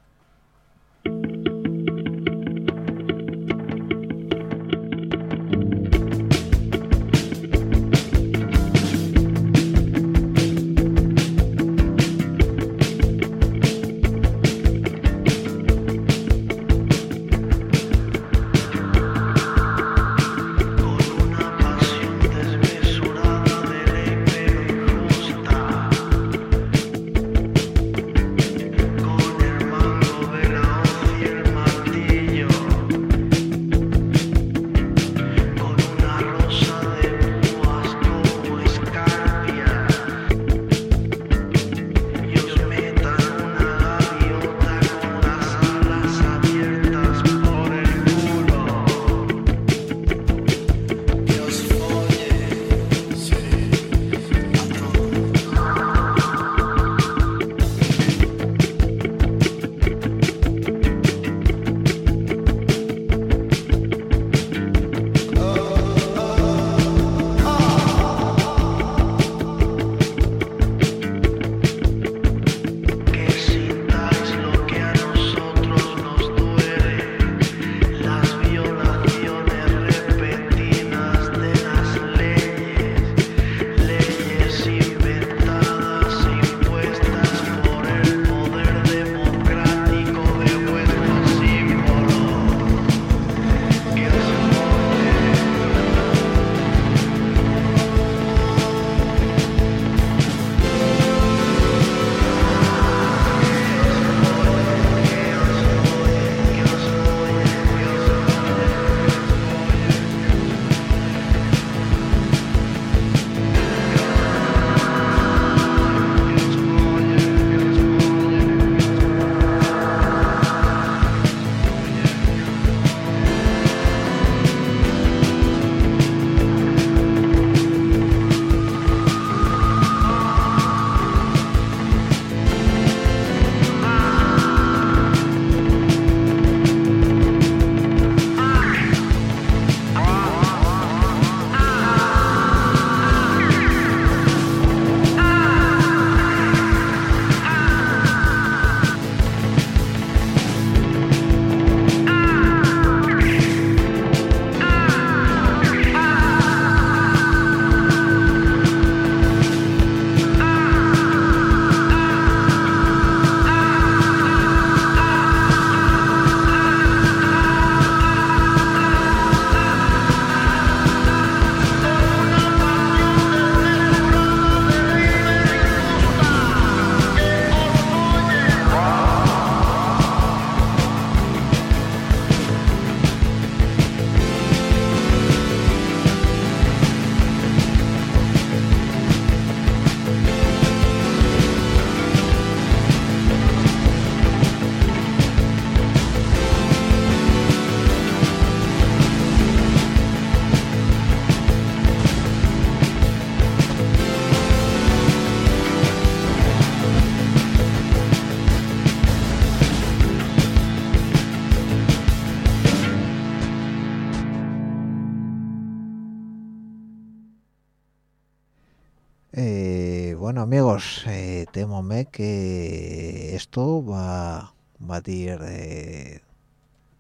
bueno amigos, eh, que esto va, va a ir eh,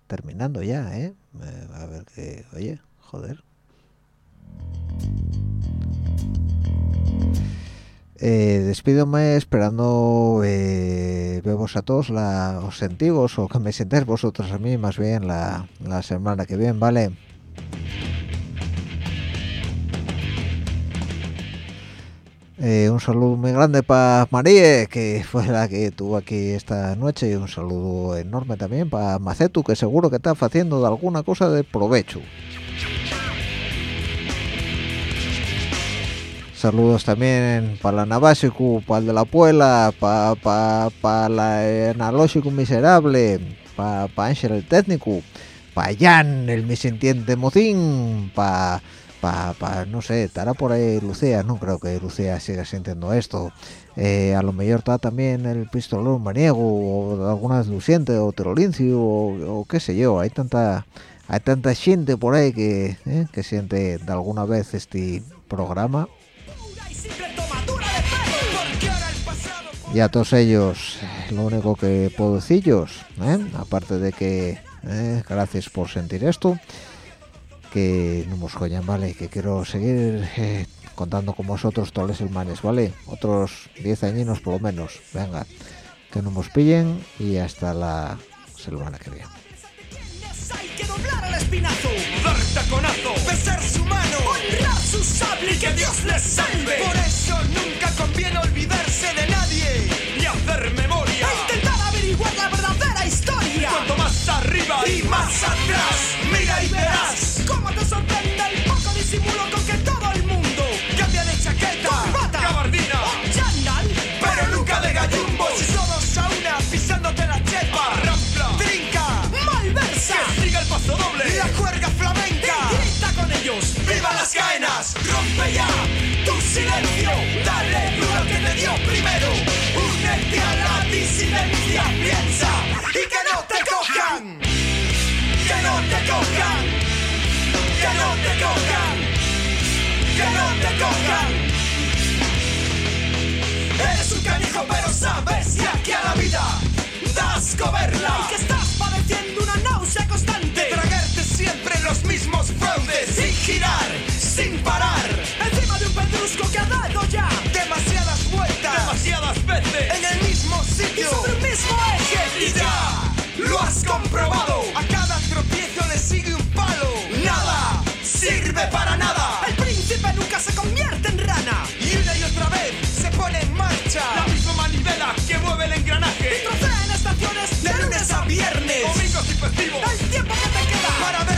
terminando ya, ¿eh? Eh, A ver que, oye, joder. Eh, despídome esperando eh, vemos a todos la, os sentivos o que me sentéis vosotros a mí más bien la, la semana que viene, ¿vale? Eh, un saludo muy grande para María, que fue la que tuvo aquí esta noche, y un saludo enorme también para Macetu, que seguro que está haciendo de alguna cosa de provecho. Saludos también para la Navasicu, para el de la Puela, para pa, pa la Analógico Miserable, para pa Ángel el Técnico, para Jan el Misintiente Mocín, para pa, pa, no sé, estará por ahí Lucía, no creo que Lucía siga sintiendo esto. Eh, a lo mejor está también el pistolero maniego, o alguna vez Luciente, o Terolincio, o, o qué sé yo, hay tanta hay tanta gente por ahí que, eh, que siente de alguna vez este programa. Y a todos ellos, lo único que puedo decirlos, ¿eh? aparte de que eh, gracias por sentir esto, que no nos joyan, ¿vale? Que quiero seguir eh, contando con vosotros todos los semanas, ¿vale? Otros 10 añinos por lo menos, venga, que no nos pillen y hasta la semana que viene. Hay que doblar el espinazo, dar taconazo, besar su mano, honrar su sable y que Dios les salve. Por eso nunca conviene olvidarse de nadie y hacer memoria. E intentar averiguar la verdadera historia. Cuanto más arriba y más atrás, Que siga el paso doble, la juerga flamenca. Y grita con ellos, viva las caenas, rompe ya tu silencio, dale duro que te dio primero. Únete a la disidencia, piensa y que no te cojan, que no te cojan, que no te cojan, que no te cojan. Eres un canijo pero sabes que aquí a la vida das coberla Sin girar, sin parar. Encima de un pedrusco que ha dado ya Demasiadas vueltas Demasiadas veces En el mismo sitio. Y sobre el mismo eje. Y ya lo has comprobado. A cada tropiezo le sigue un palo. Nada sirve para nada. El príncipe nunca se convierte en rana. Y una y otra vez se pone en marcha. La misma manivela que mueve el engranaje. Y trocea en estaciones de lunes a viernes. Domingos y festivos. El tiempo que te queda para verlas